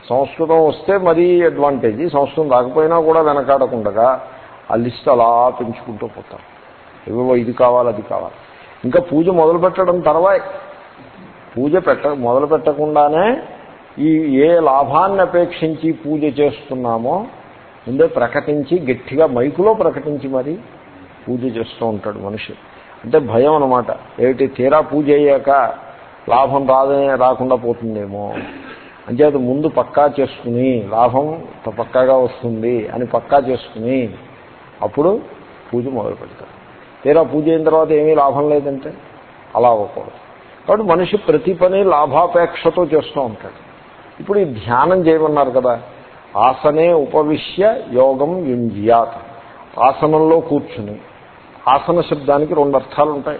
సంస్కృతం వస్తే మరీ అడ్వాంటేజ్. సంస్కృతం రాకపోయినా కూడా వెనకాడకుండగా ఆ లిస్ట్ అలా పెంచుకుంటూ పోతారు ఏవో ఇది కావాలి అది కావాలి. ఇంకా పూజ మొదలు పెట్టడం తర్వాయి. పూజ పెట్ట మొదలు పెట్టకుండానే ఈ ఏ లాభాన్ని అపేక్షించి పూజ చేస్తున్నామో ముందే ప్రకటించి గట్టిగా మైకులో ప్రకటించి మరి పూజ చేస్తూ ఉంటాడు మనిషి. అంటే భయం అనమాట ఏమిటి తీరా పూజ అయ్యాక లాభం రాదనే రాకుండా పోతుందేమో. అంచేత ముందు పక్కా చేసుకుని లాభం పక్కాగా వస్తుంది అని పక్కా చేసుకుని అప్పుడు పూజ మొదలు పెడతారు తీరా పూజ అయిన తర్వాత ఏమీ లాభం లేదంటే అలా అవ్వకూడదు. కాబట్టి మనిషి ప్రతి పని లాభాపేక్షతో చేస్తూ ఉంటాడు. ఇప్పుడు ఈ ధ్యానం చేయమన్నారు కదా ఆసనే ఉపవిశ్య యోగం యుంజ్యాత్ ఆసనంలో కూర్చుని. ఆసన శబ్దానికి రెండు అర్థాలు ఉంటాయి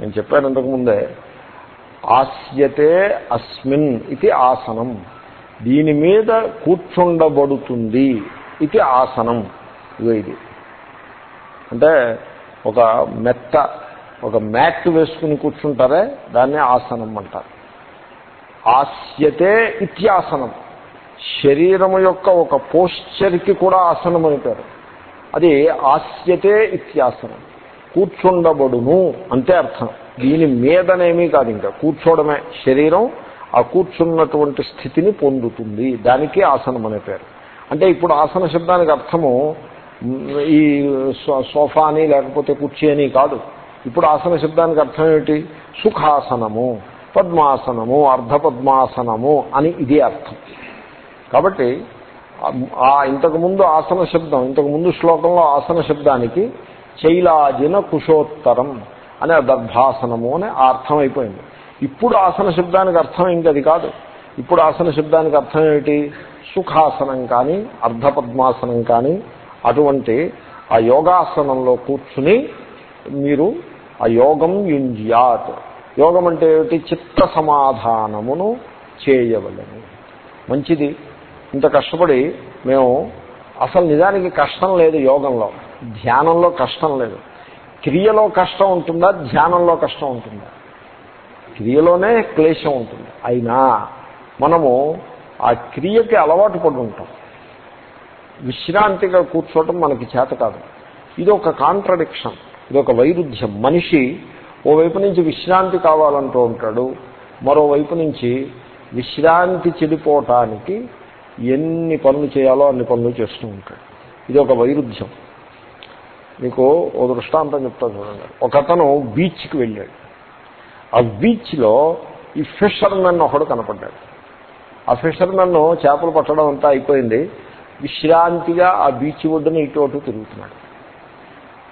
నేను చెప్పాను ఇంతకుముందే ఆస్యతే అస్మిన్ ఇది ఆసనం. దీని మీద కూర్చుండబడుతుంది ఇది ఆసనం. ఇదో ఇది. అంటే ఒక మెత్త ఒక మ్యాట్ వేసుకుని కూర్చుంటారే దాన్నే ఆసనం అంటారు. ఆస్యతే ఇత్యాసనం. శరీరం యొక్క ఒక పోస్చర్కి కూడా ఆసనం అని పేరు. అది ఆస్యతే ఇత్యాసనం. కూర్చుండబడును అంతే అర్థం. దీని మీదనేమీ కాదు ఇంకా. కూర్చోవడమే శరీరం ఆ కూర్చున్నటువంటి స్థితిని పొందుతుంది. దానికి ఆసనం అనే పేరు. అంటే ఇప్పుడు ఆసన శబ్దానికి అర్థము ఈ సోఫా అని లేకపోతే కుర్చీ అని కాదు. ఇప్పుడు ఆసన శబ్దానికి అర్థం ఏమిటి? సుఖాసనము పద్మాసనము అర్ధపద్మాసనము అని ఇదే అర్థం. కాబట్టి ఆ ఇంతకుముందు ఆసన శబ్దం ఇంతకుముందు శ్లోకంలో ఆసన శబ్దానికి చైలాజిన కుశోత్తరం అనే దర్భాసనము అనే అర్థం అయిపోయింది ఇప్పుడు ఆసన శబ్దానికి అర్థం ఇంకది కాదు. ఇప్పుడు ఆసన శబ్దానికి అర్థం ఏమిటి? సుఖాసనం కానీ అర్ధపద్మాసనం కానీ అటువంటి ఆ యోగాసనంలో కూర్చుని మీరు ఆ యోగం యుంజ్యాత్. యోగం అంటే ఏమిటి? చిత్త సమాధానమును చేయవలని. మంచిది. ఇంత కష్టపడి మేము అసలు నిజానికి కష్టం లేదు యోగంలో. ధ్యానంలో కష్టం లేదు. క్రియలో కష్టం ఉంటుందా? ధ్యానంలో కష్టం ఉంటుందా? క్రియలోనే క్లేశం ఉంటుంది. అయినా మనము ఆ క్రియకి అలవాటు పడి ఉంటాం. విశ్రాంతిగా కూర్చోవటం మనకి చేత కాదు. ఇది ఒక కాంట్రడిక్షన్ ఇది ఒక వైరుధ్యం. మనిషి ఓవైపు నుంచి విశ్రాంతి కావాలంటూ ఉంటాడు మరోవైపు నుంచి విశ్రాంతి చెడిపోవటానికి ఎన్ని పనులు చేయాలో అన్ని పనులు చేస్తూ ఉంటాడు. ఇది ఒక వైరుధ్యం. మీకు ఓ దృష్టాంతం చెప్తాను చూడండి. ఒక అతను బీచ్కి వెళ్ళాడు. ఆ బీచ్లో ఈ ఫిషర్మెన్ ఒకడు కనపడ్డాడు. ఆ ఫిషర్మెన్ చేపలు పట్టడం అంతా అయిపోయింది. విశ్రాంతిగా ఆ బీచ్ ఒడ్డున ఇటు అటు తిరుగుతున్నాడు.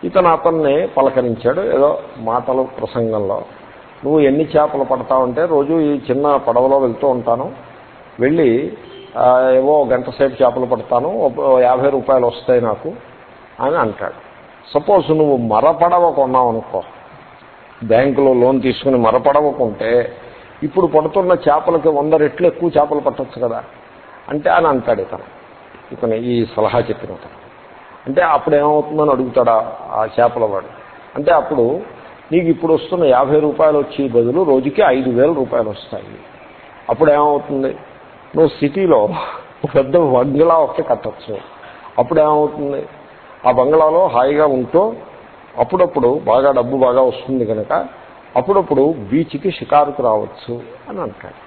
ఇతను అతన్ని పలకరించాడు. ఏదో మాటల ప్రసంగంలో నువ్వు ఎన్ని చేపలు పడతావంటే రోజు ఈ చిన్న పడవలో వెళ్తూ ఉంటాను. వెళ్ళి ఏవో గంట సేపు చేపలు పడతాను యాభై రూపాయలు వస్తాయి నాకు అని అంటాడు. సపోజ్ నువ్వు మరపడవ కొన్నావు అనుకో బ్యాంకులో లోన్ తీసుకుని మరపడవకుంటే ఇప్పుడు పడుతున్న చేపలకి వంద రెట్లు ఎక్కువ చేపలు పట్టచ్చు కదా అంటే అని అంటాడు ఇతను. ఇతను ఈ సలహా చెప్పిన అంటే అప్పుడు ఏమవుతుందని అడుగుతాడా ఆ చేపల వాడు? అంటే అప్పుడు నీకు ఇప్పుడు వస్తున్న యాభై రూపాయలు వచ్చే బదులు రోజుకి ఐదు వేల రూపాయలు వస్తాయి. అప్పుడు ఏమవుతుంది? నువ్వు సిటీలో పెద్ద బంగ్లా ఒకటి కట్టచ్చు. అప్పుడు ఏమవుతుంది ఆ బంగ్లాలో హాయిగా ఉంటూ అప్పుడప్పుడు బాగా డబ్బు బాగా వస్తుంది కనుక అప్పుడప్పుడు బీచ్కి షికారుకు రావచ్చు అని అంటాడు.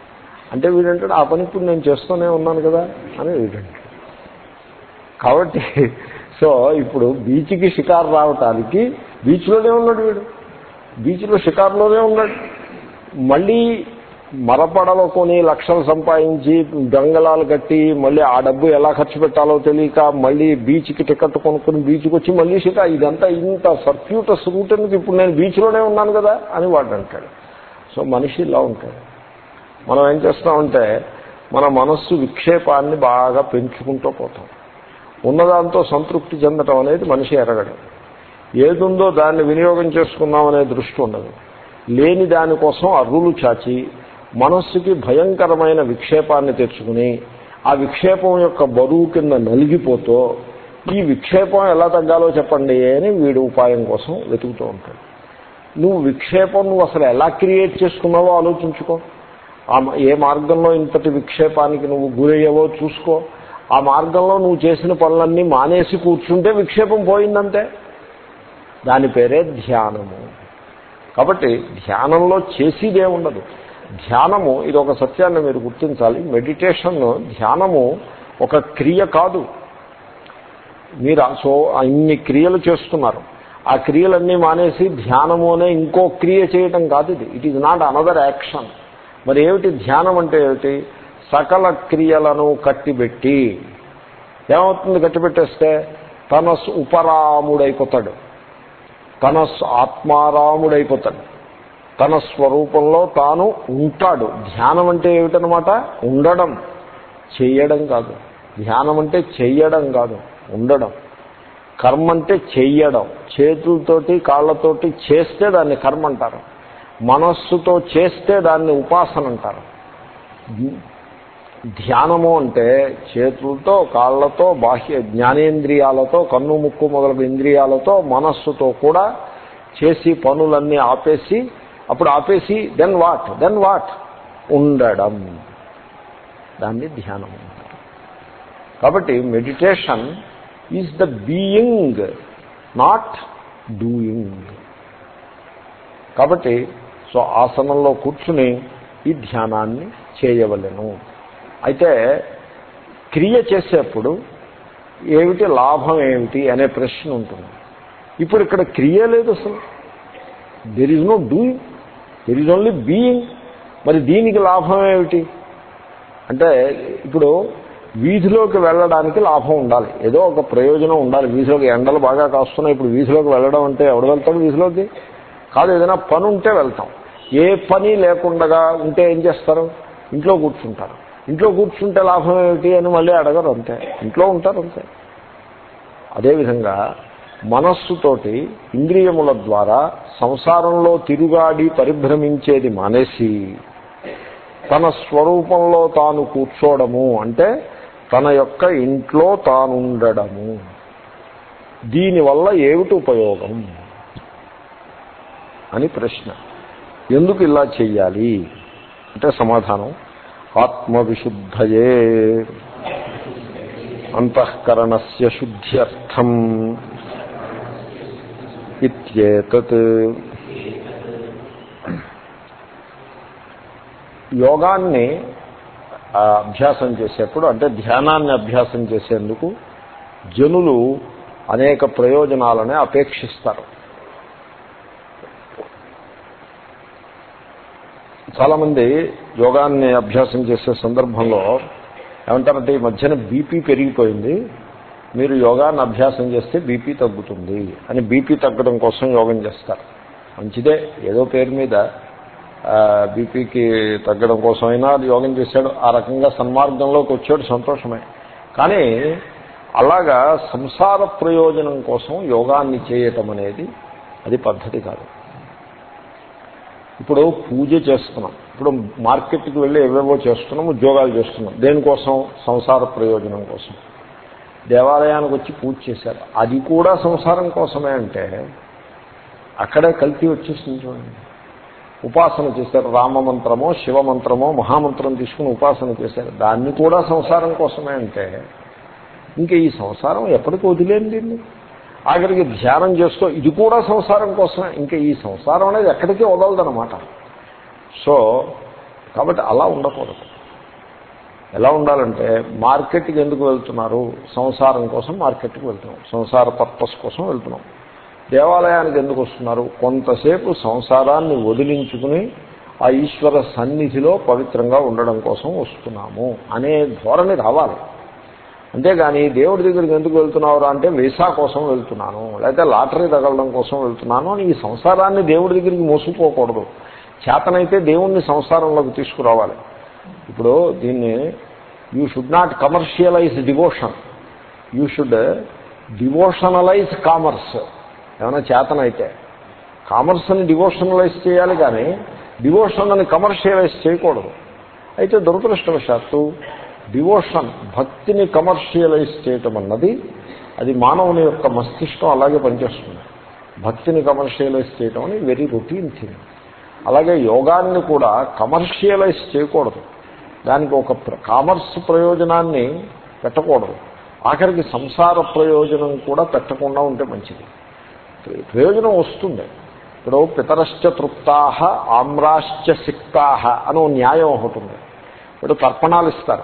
అంటే వీడంటాడు ఆ పని ఇప్పుడు నేను చేస్తూనే ఉన్నాను కదా అని వీడంటాడు. కాబట్టి సో ఇప్పుడు బీచ్కి షికారు రావటానికి బీచ్లోనే ఉన్నాడు వీడు. బీచ్లో షికారులోనే ఉన్నాడు. మళ్ళీ మరపడలో కొని లక్షలు సంపాదించి గంగలాలు కట్టి మళ్ళీ ఆ డబ్బు ఎలా ఖర్చు పెట్టాలో తెలియక మళ్ళీ బీచ్కి టికెట్ కొనుక్కుని బీచ్కి వచ్చి మళ్ళీ షికా ఇదంతా ఇంత సర్క్యూటస్ రూట్ ఇప్పుడు నేను బీచ్లోనే ఉన్నాను కదా అని వాడు అంటాడు. సో మనిషి ఇలా ఉంటాడు. మనం ఏం చేస్తామంటే మన మనస్సు విక్షేపాన్ని బాగా పెంచుకుంటూ పోతాం. ఉన్నదాంతో సంతృప్తి చెందటం అనేది మనిషి ఎరగడం. ఏదుందో దాన్ని వినియోగం చేసుకుందాం అనే దృష్టి ఉండదు. లేని దానికోసం అర్రులు చాచి మనస్సుకి భయంకరమైన విక్షేపాన్ని తెచ్చుకుని ఆ విక్షేపం యొక్క బరువు కింద నలిగిపోతూ ఈ విక్షేపం ఎలా తగ్గాలో చెప్పండి అని వీడు ఉపాయం కోసం వెతుకుతూ ఉంటాడు. నువ్వు విక్షేపం నువ్వు అసలు ఎలా క్రియేట్ చేసుకున్నావో ఆలోచించుకో. ఏ మార్గంలో ఇంతటి విక్షేపానికి నువ్వు గురయ్యావో చూసుకో. ఆ మార్గంలో నువ్వు చేసిన పనులన్నీ మానేసి కూర్చుంటే విక్షేపం పోయిందంతే. దాని పేరే ధ్యానము. కాబట్టి ధ్యానంలో చేసేదే ఉండదు. ధ్యానము ఇది ఒక సత్యాన్ని మీరు గుర్తించాలి. మెడిటేషన్ ధ్యానము ఒక క్రియ కాదు. మీరు సో ఇన్ని క్రియలు చేస్తున్నారు. ఆ క్రియలన్నీ మానేసి ధ్యానము అనే ఇంకో క్రియ చేయటం కాదు ఇది. It is not another action మరి ఏమిటి ధ్యానం అంటే ఏమిటి? సకల క్రియలను కట్టిబెట్టి. ఏమవుతుంది కట్టిపెట్టేస్తే? తన ఉపరాముడైపోతాడు. తన ఆత్మారాముడైపోతాడు. తన స్వరూపంలో తాను ఉంటాడు. ధ్యానం అంటే ఏమిటనమాట ఉండడం. చెయ్యడం కాదు. ధ్యానం అంటే చెయ్యడం కాదు. ఉండడం. కర్మ అంటే చెయ్యడం. చేతులతోటి కాళ్ళతోటి చేస్తే దాన్ని కర్మ అంటారు. మనస్సుతో చేస్తే దాన్ని ఉపాసన అంటారు. ధ్యానము అంటే చేతులతో కాళ్ళతో బాహ్య జ్ఞానేంద్రియాలతో కన్ను ముక్కు మొదలగు ఇంద్రియాలతో మనస్సుతో కూడా చేసి పనులన్నీ ఆపేసి అప్పుడు ఆపేసి దెన్ వాట్ దెన్ వాట్ ఉండడం. దాన్ని ధ్యానం కాబట్టి meditation is the being not doing కాబట్టి సో ఆసనంలో కూర్చుని ఈ ధ్యానాన్ని చేయవలెను. అయితే క్రియ చేసేప్పుడు ఏమిటి లాభం ఏమిటి అనే ప్రశ్న ఉంటుంది. ఇప్పుడు ఇక్కడ క్రియ లేదు అసలు. There is no doing there is only being మరి దీనికి లాభం ఏమిటి? అంటే ఇప్పుడు వీధిలోకి వెళ్ళడానికి లాభం ఉండాలి. ఏదో ఒక ప్రయోజనం ఉండాలి. వీధిలోకి ఎండలు బాగా కాస్తున్నాయి. ఇప్పుడు వీధిలోకి వెళ్ళడం అంటే ఎవడు వెళ్తాడు వీధిలోకి? కాదు ఏదైనా పని ఉంటే వెళ్తాం. ఏ పని లేకుండా ఉంటే ఏం చేస్తారు? ఇంట్లో కూర్చుంటారు. ఇంట్లో కూర్చుంటే లాభం ఏమిటి అని మళ్ళీ అడగరు అంతే. ఇంట్లో ఉంటారు అంతే. అదేవిధంగా మనస్సుతోటి ఇంద్రియముల ద్వారా సంసారంలో తిరుగాడి పరిభ్రమించేది మానేసి తన స్వరూపంలో తాను కూర్చోడము అంటే తన యొక్క ఇంట్లో తానుండడము. దీనివల్ల ఏమిటి ఉపయోగం? అని ప్రశ్న. ఎందుకు ఇలా చెయ్యాలి? అంటే సమాధానం ఆత్మవిశుద్ధయే. అంతఃకరణస్య శుద్ధ్యర్థం. ఇత్యేతత్ యోగాన్ని అభ్యాసం చేసేప్పుడు అంటే ధ్యానాన్ని అభ్యాసం చేసేందుకు జనులు అనేక ప్రయోజనాలనే అపేక్షిస్తారు. చాలామంది యోగాన్ని అభ్యాసం చేసే సందర్భంలో ఏమంటారంటే ఈ మధ్యన బీపీ పెరిగిపోయింది. మీరు యోగాన్ని అభ్యాసం చేస్తే బీపీ తగ్గుతుంది అని బీపీ తగ్గడం కోసం యోగం చేస్తారు. మంచిదే. ఏదో పేరు మీద బీపీకి తగ్గడం కోసమైనా యోగం చేశాడు. ఆ రకంగా సన్మార్గంలోకి వచ్చాడు సంతోషమే. కానీ అలాగా సంసార ప్రయోజనం కోసం యోగాన్ని చేయటం అనేది అది పద్ధతి కాదు. ఇప్పుడు పూజ చేస్తున్నాం. ఇప్పుడు మార్కెట్కి వెళ్ళి ఏవేవో చేస్తున్నాం ఉద్యోగాలు చేస్తున్నాం. దేనికోసం? సంసార ప్రయోజనం కోసం. దేవాలయానికి వచ్చి పూజ చేశారు. అది కూడా సంసారం కోసమే అంటే అక్కడే కల్తీ వచ్చేసింది చూడండి. ఉపాసన చేశారు. రామమంత్రమో శివమంత్రమో మహామంత్రం తీసుకుని ఉపాసన చేశారు. దాన్ని కూడా సంసారం కోసమే అంటే ఇంకా ఈ సంసారం ఎప్పటికి వదిలేండి దీన్ని. ఆఖరికి ధ్యానం చేస్తూ ఇది కూడా సంసారం కోసమే. ఇంకా ఈ సంసారం అనేది ఎక్కడికి వదలదనమాట సో కాబట్టి అలా ఉండకూడదు. ఎలా ఉండాలంటే మార్కెట్కి ఎందుకు వెళ్తున్నారు? సంసారం కోసం మార్కెట్కి వెళ్తున్నాం. సంసార పర్పస్ కోసం వెళ్తున్నాం. దేవాలయానికి ఎందుకు వస్తున్నారు? కొంతసేపు సంసారాన్ని వదిలించుకుని ఆ ఈశ్వర సన్నిధిలో పవిత్రంగా ఉండడం కోసం వస్తున్నాము అనే ధోరణి రావాలి. అంతేగాని దేవుడి దగ్గరికి ఎందుకు వెళ్తున్నావురా అంటే వీసా కోసం వెళ్తున్నాను లేకపోతే లాటరీ తగలడం కోసం వెళ్తున్నాను అని ఈ సంసారాన్ని దేవుడి దగ్గరికి మోసుకుపోకూడదు. చేతనైతే దేవుణ్ణి సంసారంలోకి తీసుకురావాలి. ఇప్పుడు దీన్ని you should not commercialize devotion you should devotionalize commerce ఏమైనా చేతనైతే. కామర్స్ని డివోషనలైజ్ చేయాలి కానీ డివోషన్ని కమర్షియలైజ్ చేయకూడదు. అయితే దురదృష్టవశాత్తు డివోషన్ భక్తిని కమర్షియలైజ్ చేయటం అన్నది అది మానవుని యొక్క మస్తిష్కం అలాగే పనిచేస్తుంది. భక్తిని కమర్షియలైజ్ చేయటం అని వెరీ రొటీన్ థింగ్ అలాగే యోగాన్ని కూడా కమర్షియలైజ్ చేయకూడదు. దానికి ఒక కామర్స్ ప్రయోజనాన్ని పెట్టకూడదు. ఆఖరికి సంసార ప్రయోజనం కూడా పెట్టకుండా ఉంటే మంచిది. ప్రయోజనం వస్తుంది. ఇప్పుడు పితరశ్చ తృప్తాహ ఆమ్రాశ్చ సిక్తాహ అని ఓ న్యాయం ఒకటి ఉంది. ఇప్పుడు తర్పణాలు ఇస్తారు.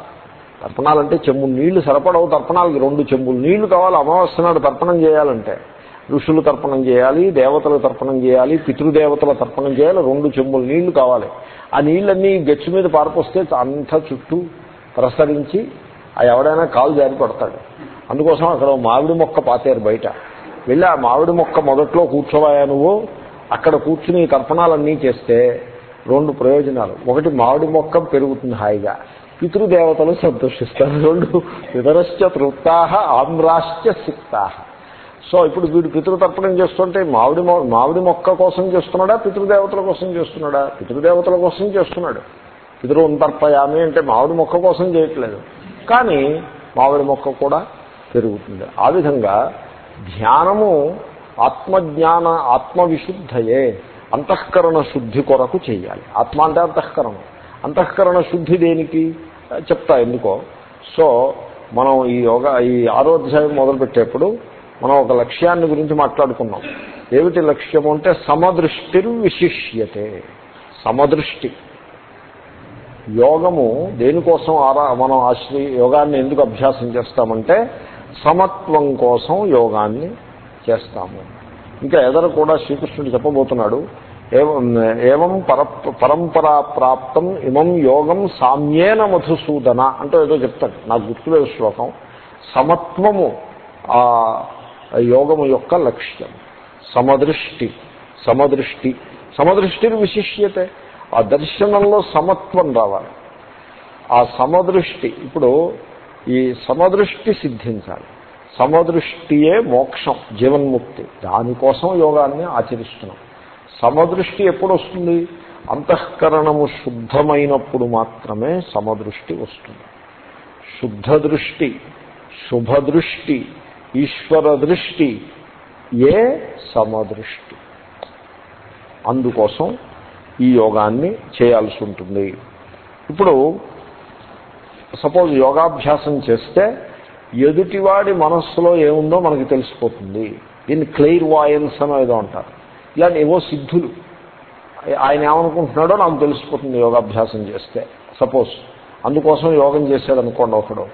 తర్పణాలు అంటే చెంబు నీళ్ళు సరిపడవు. తర్పణాలకి రెండు చెంబులు నీళ్ళు కావాలి. అమావాస్య నాడు తర్పణం చేయాలంటే ఋషులు తర్పణం చేయాలి దేవతలు తర్పణం చేయాలి పితృదేవతల తర్పణం చేయాలి రెండు చెంబులు నీళ్ళు కావాలి. ఆ నీళ్ళన్నీ గచ్చు మీద పారిపోస్తే అంతా చుట్టూ ప్రసరించి ఆ ఎవడైనా కాలు జారి పడతాడు. అందుకోసం అక్కడ మామిడి మొక్క పాతారు బయట. వెళ్ళి ఆ మామిడి మొక్క మొదట్లో కూర్చోవాయా నువ్వు? అక్కడ కూర్చుని ఈ చేస్తే రెండు ప్రయోజనాలు. ఒకటి మామిడి మొక్క పెరుగుతుంది హాయిగా. పితృదేవతలు సంతోషిస్తారు. రెండు ఇతరశ్చ తృప్తాహ ఆమ్రాశ్చ సిక్తాహ సో ఇప్పుడు వీడు పితృతర్పణం చేస్తుంటే మామిడి మొ- మామిడి మొక్క కోసం చేస్తున్నాడా పితృదేవతల కోసం చేస్తున్నాడా? పితృదేవతల కోసం చేస్తున్నాడు. పితృం తర్పయామి అంటే మామిడి మొక్క కోసం చేయట్లేదు. కానీ మామిడి మొక్క కూడా పెరుగుతుంది. ఆ విధంగా ధ్యానము ఆత్మజ్ఞాన ఆత్మవిశుద్ధయే. అంతఃకరణ శుద్ధి కొరకు చేయాలి. ఆత్మ అంటే అంతఃకరణం. అంతఃకరణ శుద్ధి దేనికి? చెప్తా ఎందుకో. సో మనం ఈ యోగా ఈ ఆరోధ్యాయం మొదలుపెట్టేప్పుడు మనం ఒక లక్ష్యాన్ని గురించి మాట్లాడుకున్నాం. ఏమిటి లక్ష్యము అంటే సమదృష్టిర్ విశిష్యతే. సమదృష్టి. యోగము దేనికోసం ఆరా మనం ఆశ్రయ యోగాన్ని ఎందుకు అభ్యాసం చేస్తామంటే సమత్వం కోసం యోగాన్ని చేస్తాము. ఇంకా ఎదర కూడా శ్రీకృష్ణుడు చెప్పబోతున్నాడు ఏవం పర పరంపరా ప్రాప్తం ఇమం యోగం సామ్యేన మధుసూదన. అంటూ ఏదో చెప్తాడు. నాకు గుర్తులేదు శ్లోకం. సమత్వము యోగము యొక్క లక్ష్యం. సమదృష్టి. సమదృష్టి. సమదృష్టిని విశిష్యతే. ఆ దర్శనంలో సమత్వం రావాలి. ఆ సమదృష్టి ఇప్పుడు ఈ సమదృష్టి సిద్ధించాలి. సమదృష్టియే మోక్షం జీవన్ముక్తి. దానికోసం యోగాన్ని ఆచరిస్తున్నాం. సమదృష్టి ఎప్పుడు వస్తుంది అంతఃకరణము శుద్ధమైనప్పుడు మాత్రమే సమదృష్టి వస్తుంది. శుద్ధ దృష్టి శుభదృష్టి ఈశ్వర దృష్టి ఏ సమదృష్టి. అందుకోసం ఈ యోగాన్ని చేయాల్సి ఉంటుంది. ఇప్పుడు సపోజ్ యోగాభ్యాసం చేస్తే ఎదుటివాడి మనస్సులో ఏముందో మనకి తెలిసిపోతుంది. దీన్ని క్లెయిర్ వాయన్స్ అని ఏదో అంటారు. ఇలాంటి ఏవో సిద్ధులు. ఆయన ఏమనుకుంటున్నాడో నాకు తెలిసిపోతుంది యోగాభ్యాసం చేస్తే. సపోజ్ అందుకోసం యోగం చేశాడు అనుకోండి ఒకడు.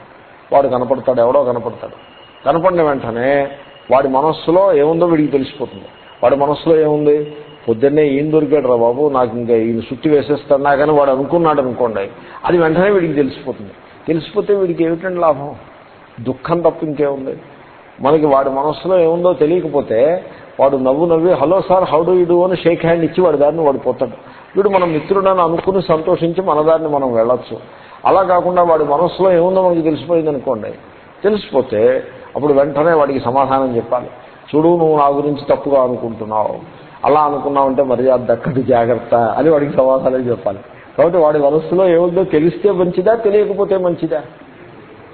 వాడు కనపడతాడు ఎవడో కనపడతాడు. కనపడిన వెంటనే వాడి మనస్సులో ఏముందో వీడికి తెలిసిపోతుంది. వాడి మనస్సులో ఏముంది? పొద్దున్నే ఈయన దొరికాడు రా బాబు నాకు ఇంకా ఈయన సుట్టి వేసేస్తాడు కానీ వాడు అనుకున్నాడు అనుకోండి. అది వెంటనే వీడికి తెలిసిపోతుంది. తెలిసిపోతే వీడికి ఏమిటండి లాభం? దుఃఖం తప్ప ఇంకేముంది? మనకి వాడి మనస్సులో ఏముందో తెలియకపోతే వాడు నవ్వు నవ్వి hello sir how do you అని షేక్ హ్యాండ్ ఇచ్చి వాడి దారిని వాడు పోతాడు. వీడు మన మిత్రుడని అనుకుని సంతోషించి మన దారిని మనం వెళ్ళొచ్చు. అలా కాకుండా వాడి మనస్సులో ఏముందో మనకి తెలిసిపోయింది అనుకోండి తెలిసిపోతే అప్పుడు వెంటనే వాడికి సమాధానం చెప్పాలి. చూడు నువ్వు నా గురించి తప్పుగా అనుకుంటున్నావు. అలా అనుకున్నావంటే మర్యాద దక్కటి జాగ్రత్త అని వాడికి సమాధానం చెప్పాలి. కాబట్టి వాడి మనస్సులో ఏముందో తెలిస్తే మంచిదా తెలియకపోతే మంచిదా?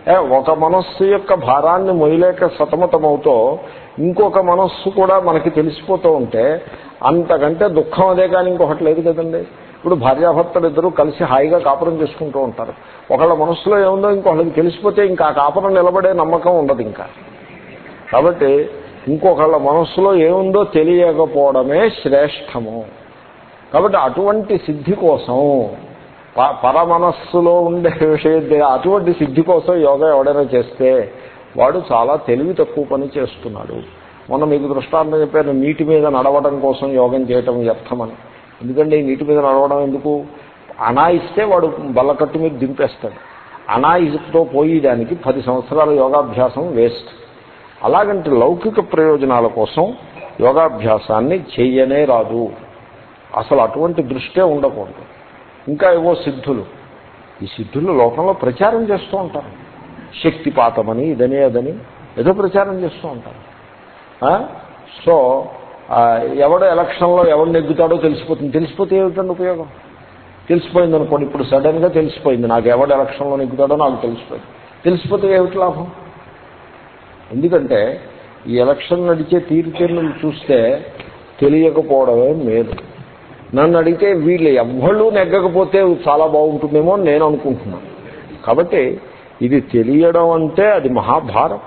ఏ, ఒక మనస్సు యొక్క భారాన్ని మొయ్యలేక సతమతమవుతో ఇంకొక మనస్సు కూడా మనకి తెలిసిపోతూ ఉంటే అంతకంటే దుఃఖం అదే కానీ ఇంకొకటి లేదు కదండి. ఇప్పుడు భార్యాభర్తలు ఇద్దరు కలిసి హాయిగా కాపురం చేసుకుంటూ ఉంటారు. ఒకళ్ళ మనస్సులో ఏముందో ఇంకొకళ్ళకి తెలిసిపోతే ఇంకా కాపురం నిలబడే నమ్మకం ఉండదు ఇంకా. కాబట్టి ఇంకొకళ్ళ మనస్సులో ఏముందో తెలియకపోవడమే శ్రేష్టము. కాబట్టి అటువంటి సిద్ధి కోసం ప- పరమనస్సులో ఉండే విషయం అటువంటి సిద్ధి కోసం యోగా ఎవడైనా చేస్తే వాడు చాలా తెలివి తక్కువ పని చేస్తున్నాడు. మొన్న మీకు దృష్టాంతం చెప్పారు నీటి మీద నడవడం కోసం యోగం చేయటం వ్యర్థమని. ఎందుకంటే నీటి మీద నడవడం ఎందుకు? అనాయిస్తే వాడు బల్లకట్టు మీద దింపేస్తాడు. అనాయిస్తో పోయేదానికి పది సంవత్సరాల యోగాభ్యాసం వేస్ట్. అలాగంటే లౌకిక ప్రయోజనాల కోసం యోగాభ్యాసాన్ని చెయ్యనే రాదు. అసలు అటువంటి దృష్టే ఉండకూడదు. ఇంకా ఏవో సిద్ధులు. ఈ సిద్ధులు లోకంలో ప్రచారం చేస్తూ ఉంటారు. శక్తిపాతమని ఇదని అదని ఏదో ప్రచారం చేస్తూ ఉంటారు. సో ఎవడు ఎలక్షన్లో ఎవడు నెగ్గుతాడో తెలిసిపోతుంది. తెలిసిపోతే ఏమిటండి ఉపయోగం? తెలిసిపోయింది అనుకోండి. ఇప్పుడు సడన్గా తెలిసిపోయింది. నాకు ఎవడు ఎలక్షన్లో నెగ్గుతాడో నాకు తెలిసిపోయింది. తెలిసిపోతే ఏమిటి లాభం? ఎందుకంటే ఈ ఎలక్షన్ నడిచే తీరుతెన్నులు చూస్తే తెలియకపోవడమే మేలు. నన్ను అడిగితే వీళ్ళు ఎవ్వళ్ళు నెగ్గకపోతే చాలా బాగుంటుందేమో అని నేను అనుకుంటున్నాను. కాబట్టి ఇది తెలియడం అంటే అది మహాభారం.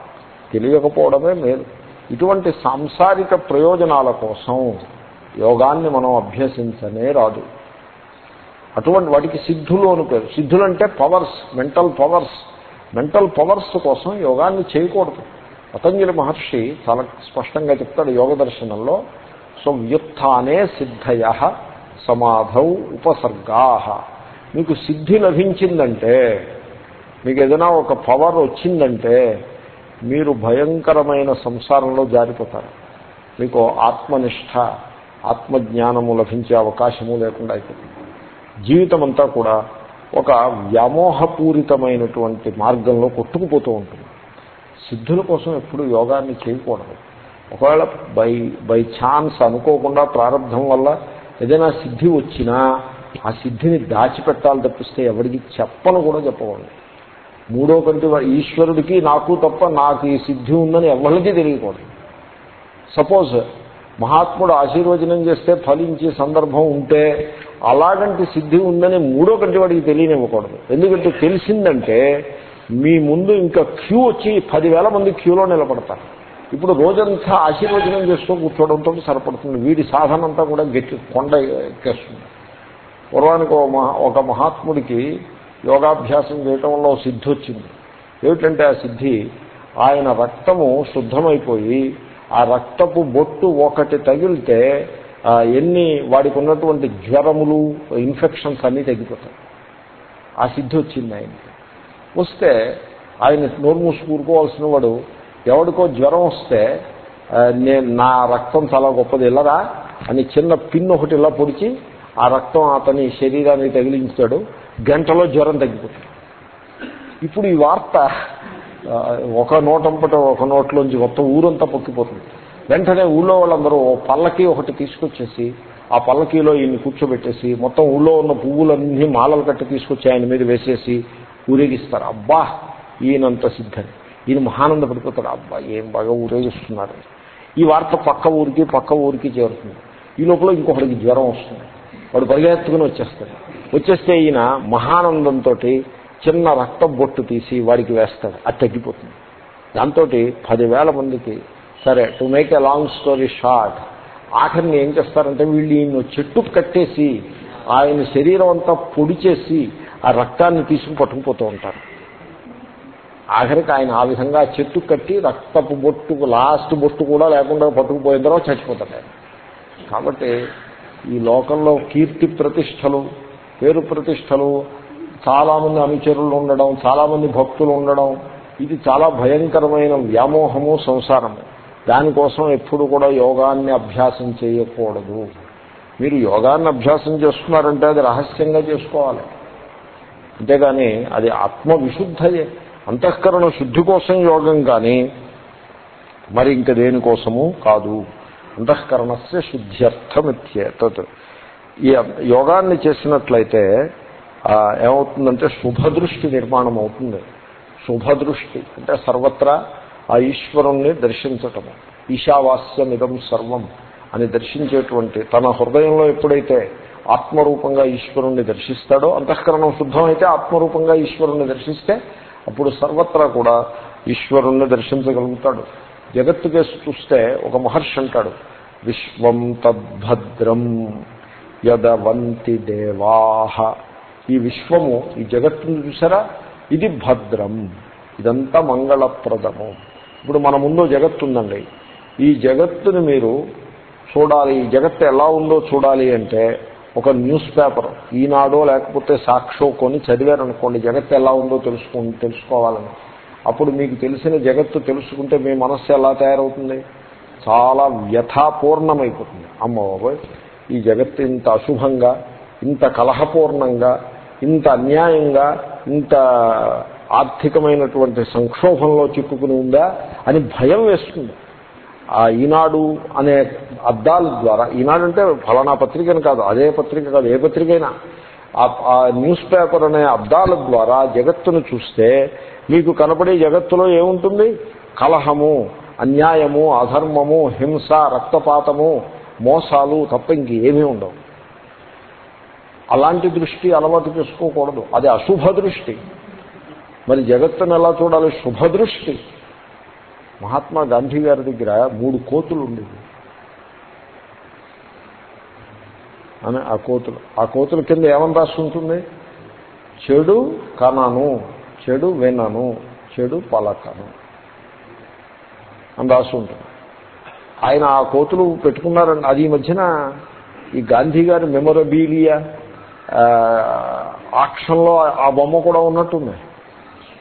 తెలియకపోవడమే మేలు. ఇటువంటి సాంసారిక ప్రయోజనాల కోసం యోగాన్ని మనం అభ్యసించనే రాదు. అటువంటి వాటికి సిద్ధులు అని పేరు. Powers mental powers mental powers కోసం యోగాన్ని చేయకూడదు. పతంజలి మహర్షి చాలా స్పష్టంగా చెప్తాడు యోగ దర్శనంలో. సో వ్యుత్నే సిద్ధయ సమాధౌ ఉపసర్గా. మీకు సిద్ధి లభించిందంటే మీకు ఏదైనా ఒక పవర్ వచ్చిందంటే మీరు భయంకరమైన సంసారంలో జారిపోతారు. మీకు ఆత్మనిష్ట ఆత్మజ్ఞానము లభించే అవకాశము లేకుండా అయిపోతుంది. జీవితం అంతా కూడా ఒక వ్యామోహపూరితమైనటువంటి మార్గంలో కొట్టుకుపోతూ ఉంటుంది. సిద్ధుల కోసం ఎప్పుడు యోగాన్ని చేయకూడదు. ఒకవేళ బై బై ఛాన్స్ అనుకోకుండా ప్రారంభం వల్ల ఏదైనా సిద్ధి వచ్చినా ఆ సిద్ధిని దాచిపెట్టాలి తప్పిస్తే ఎవరికి చెప్పను కూడా చెప్పకూడదు. మూడో కంటి ఈశ్వరుడికి నాకు తప్ప నాకు ఈ సిద్ధి ఉందని ఎవరికి తెలియకూడదు. సపోజ్ మహాత్ముడు ఆశీర్వచనం చేస్తే ఫలించే సందర్భం ఉంటే అలాగంటి సిద్ధి ఉందని మూడో కంటి వాడికి తెలియనివ్వకూడదు. ఎందుకంటే తెలిసిందంటే మీ ముందు ఇంకా క్యూ వచ్చి పదివేల మంది క్యూలో నిలబడతారు. ఇప్పుడు రోజంతా ఆశీర్వచనం చేస్తూ కూర్చోవడంతో సరిపడుతుంది. వీడి సాధన అంతా కూడా గట్టి కొండ ఎక్కేస్తుంది. పూర్వానికి ఒక మహాత్ముడికి యోగాభ్యాసం చేయటం వల్ల సిద్ధి వచ్చింది ఏమిటంటే ఆ సిద్ధి ఆయన రక్తము శుద్ధమైపోయి ఆ రక్తపు బొట్టు ఒకటి తగిలితే ఎన్ని వాడికి ఉన్నటువంటి జ్వరములు ఇన్ఫెక్షన్స్ అన్నీ తగ్గిపోతాయి. ఆ సిద్ధి వచ్చింది ఆయనకి. వస్తే ఆయన నోరు మూసి కూరుకోవాల్సిన వాడు ఎవడికో జ్వరం వస్తే నేను నా రక్తం చాలా గొప్పది ఇల్లరా అని చిన్న పిన్ ఒకటి ఇలా పొడిచి ఆ రక్తం అతని శరీరాన్ని తగిలించాడు గంటలో జ్వరం తగ్గిపోతుంది. ఇప్పుడు ఈ వార్త ఒక నోటంపట ఒక నోట్లోంచి మొత్తం ఊరంతా పొక్కిపోతుంది. వెంటనే ఊళ్ళో వాళ్ళందరూ పల్లకి ఒకటి తీసుకొచ్చేసి ఆ పల్లకీలో ఈయన్ని కూర్చోబెట్టేసి మొత్తం ఊళ్ళో ఉన్న పువ్వులన్నీ మాలలు కట్టి తీసుకొచ్చి ఆయన మీద వేసేసి ఊరేగిస్తారు. అబ్బా ఈయనంత సిద్ధని ఈయన మహానంద పడిపోతాడు అబ్బా ఏం బాగా ఊరేగిస్తున్నారు ఈ వార్త పక్క ఊరికి పక్క ఊరికి చేరుతుంది. ఈ లోపల ఇంకొకటికి జ్వరం వస్తుంది. వాడు పరిగెత్తుకుని వచ్చేస్తాడు. వచ్చేస్తే ఈయన మహానందంతో చిన్న రక్త బొట్టు తీసి వాడికి వేస్తాడు. అది తగ్గిపోతుంది. దాంతో పదివేల మందికి సరే to make a long story short ఆఖరిని ఏం చేస్తారంటే వీళ్ళు ఈయన చెట్టు కట్టేసి ఆయన శరీరం అంతా పొడి చేసి ఆ రక్తాన్ని తీసుకుని పట్టుకుపోతూ ఉంటారు. ఆఖరికి ఆయన ఆ విధంగా చెట్టు కట్టి రక్తపు బొట్టు లాస్ట్ బొట్టు కూడా లేకుండా పట్టుకుపోయిన తర్వాత చచ్చిపోతాడు కాబట్టి ఈ లోకంలో కీర్తి ప్రతిష్టలు పేరు ప్రతిష్టలు చాలామంది అనుచరులు ఉండడం చాలామంది భక్తులు ఉండడం ఇది చాలా భయంకరమైన వ్యామోహము సంసారము. దానికోసం ఎప్పుడు కూడా యోగాన్ని అభ్యాసం చేయకూడదు. మీరు యోగాన్ని అభ్యాసం చేస్తున్నారంటే అది రహస్యంగా చేసుకోవాలి. అంతేగాని అది ఆత్మవిశుద్ధయే. అంతఃకరణ శుద్ధి కోసం యోగం కానీ మరి ఇంక దేనికోసము కాదు. అంతఃకరణస్య శుద్ధ్యర్థమిత్యేతత్. ఈ యోగాన్ని చేసినట్లయితే ఏమవుతుందంటే శుభదృష్టి నిర్మాణం అవుతుంది. శుభదృష్టి అంటే సర్వత్రా ఆ ఈశ్వరుణ్ణి దర్శించటము. ఈశావాస్యమిదం సర్వం అని దర్శించేటువంటి తన హృదయంలో ఎప్పుడైతే ఆత్మరూపంగా ఈశ్వరుణ్ణి దర్శిస్తాడో అంతఃకరణం శుద్ధమైతే ఆత్మరూపంగా ఈశ్వరుణ్ణి దర్శిస్తే అప్పుడు సర్వత్రా కూడా ఈశ్వరుణ్ణి దర్శించగలుగుతాడు. జగత్తు కేసు చూస్తే ఒక మహర్షి అంటాడు విశ్వం తద్భద్రం యదవంతి దేవాహ ఈ విశ్వము ఈ జగత్తును చూసారా? ఇది భద్రం. ఇదంతా మంగళప్రదము. ఇప్పుడు మన ముందు జగత్తు ఉందండి ఈ జగత్తుని మీరు చూడాలి. ఈ జగత్తు ఎలా ఉందో చూడాలి అంటే ఒక న్యూస్ పేపర్ ఈనాడో లేకపోతే సాక్షో కొని చదివారనుకోండి జగత్తు ఎలా ఉందో తెలుసుకు తెలుసుకోవాలని. అప్పుడు మీకు తెలిసిన జగత్తు తెలుసుకుంటే మీ మనస్సు ఎలా తయారవుతుంది? చాలా వ్యథాపూర్ణమైపోతుంది. అమ్మ బాబోయ్ ఈ జగత్తు ఇంత అశుభంగా ఇంత కలహపూర్ణంగా ఇంత అన్యాయంగా ఇంత ఆర్థికమైనటువంటి సంక్షోభంలో చిక్కుకుని ఉందా అని భయం వేస్తుంది. ఆ ఈనాడు అనే అద్దాల ద్వారా ఈనాడు అంటే ఫలానా పత్రికని కాదు అదే పత్రిక కాదు ఏ పత్రికైనా ఆ న్యూస్ పేపర్ అనే అద్దాల ద్వారా జగత్తును చూస్తే మీకు కనపడే జగత్తులో ఏముంటుంది? కలహము అన్యాయము అధర్మము హింస రక్తపాతము మోసాలు తప్ప ఇంకేమీ ఉండవు. అలాంటి దృష్టి అలవాటు చేసుకోకూడదు. అది అశుభ దృష్టి. మరి జగత్తును ఎలా చూడాలి? శుభదృష్టి మహాత్మా గాంధీ గారి దగ్గర మూడు కోతులు ఉండేవి. అని ఆ కోతులు. ఆ కోతుల కింద ఏమని రాసి ఉంటుంది? చెడు కనను చెడు వినను చెడు పలకను అని రాసి ఉంటుంది. ఆయన ఆ కోతులు పెట్టుకున్నారండి అది ఈ మధ్యన ఈ గాంధీ గారి మెమొరబీలియా ఆక్షన్లో ఆ బొమ్మ కూడా ఉన్నట్టుంది.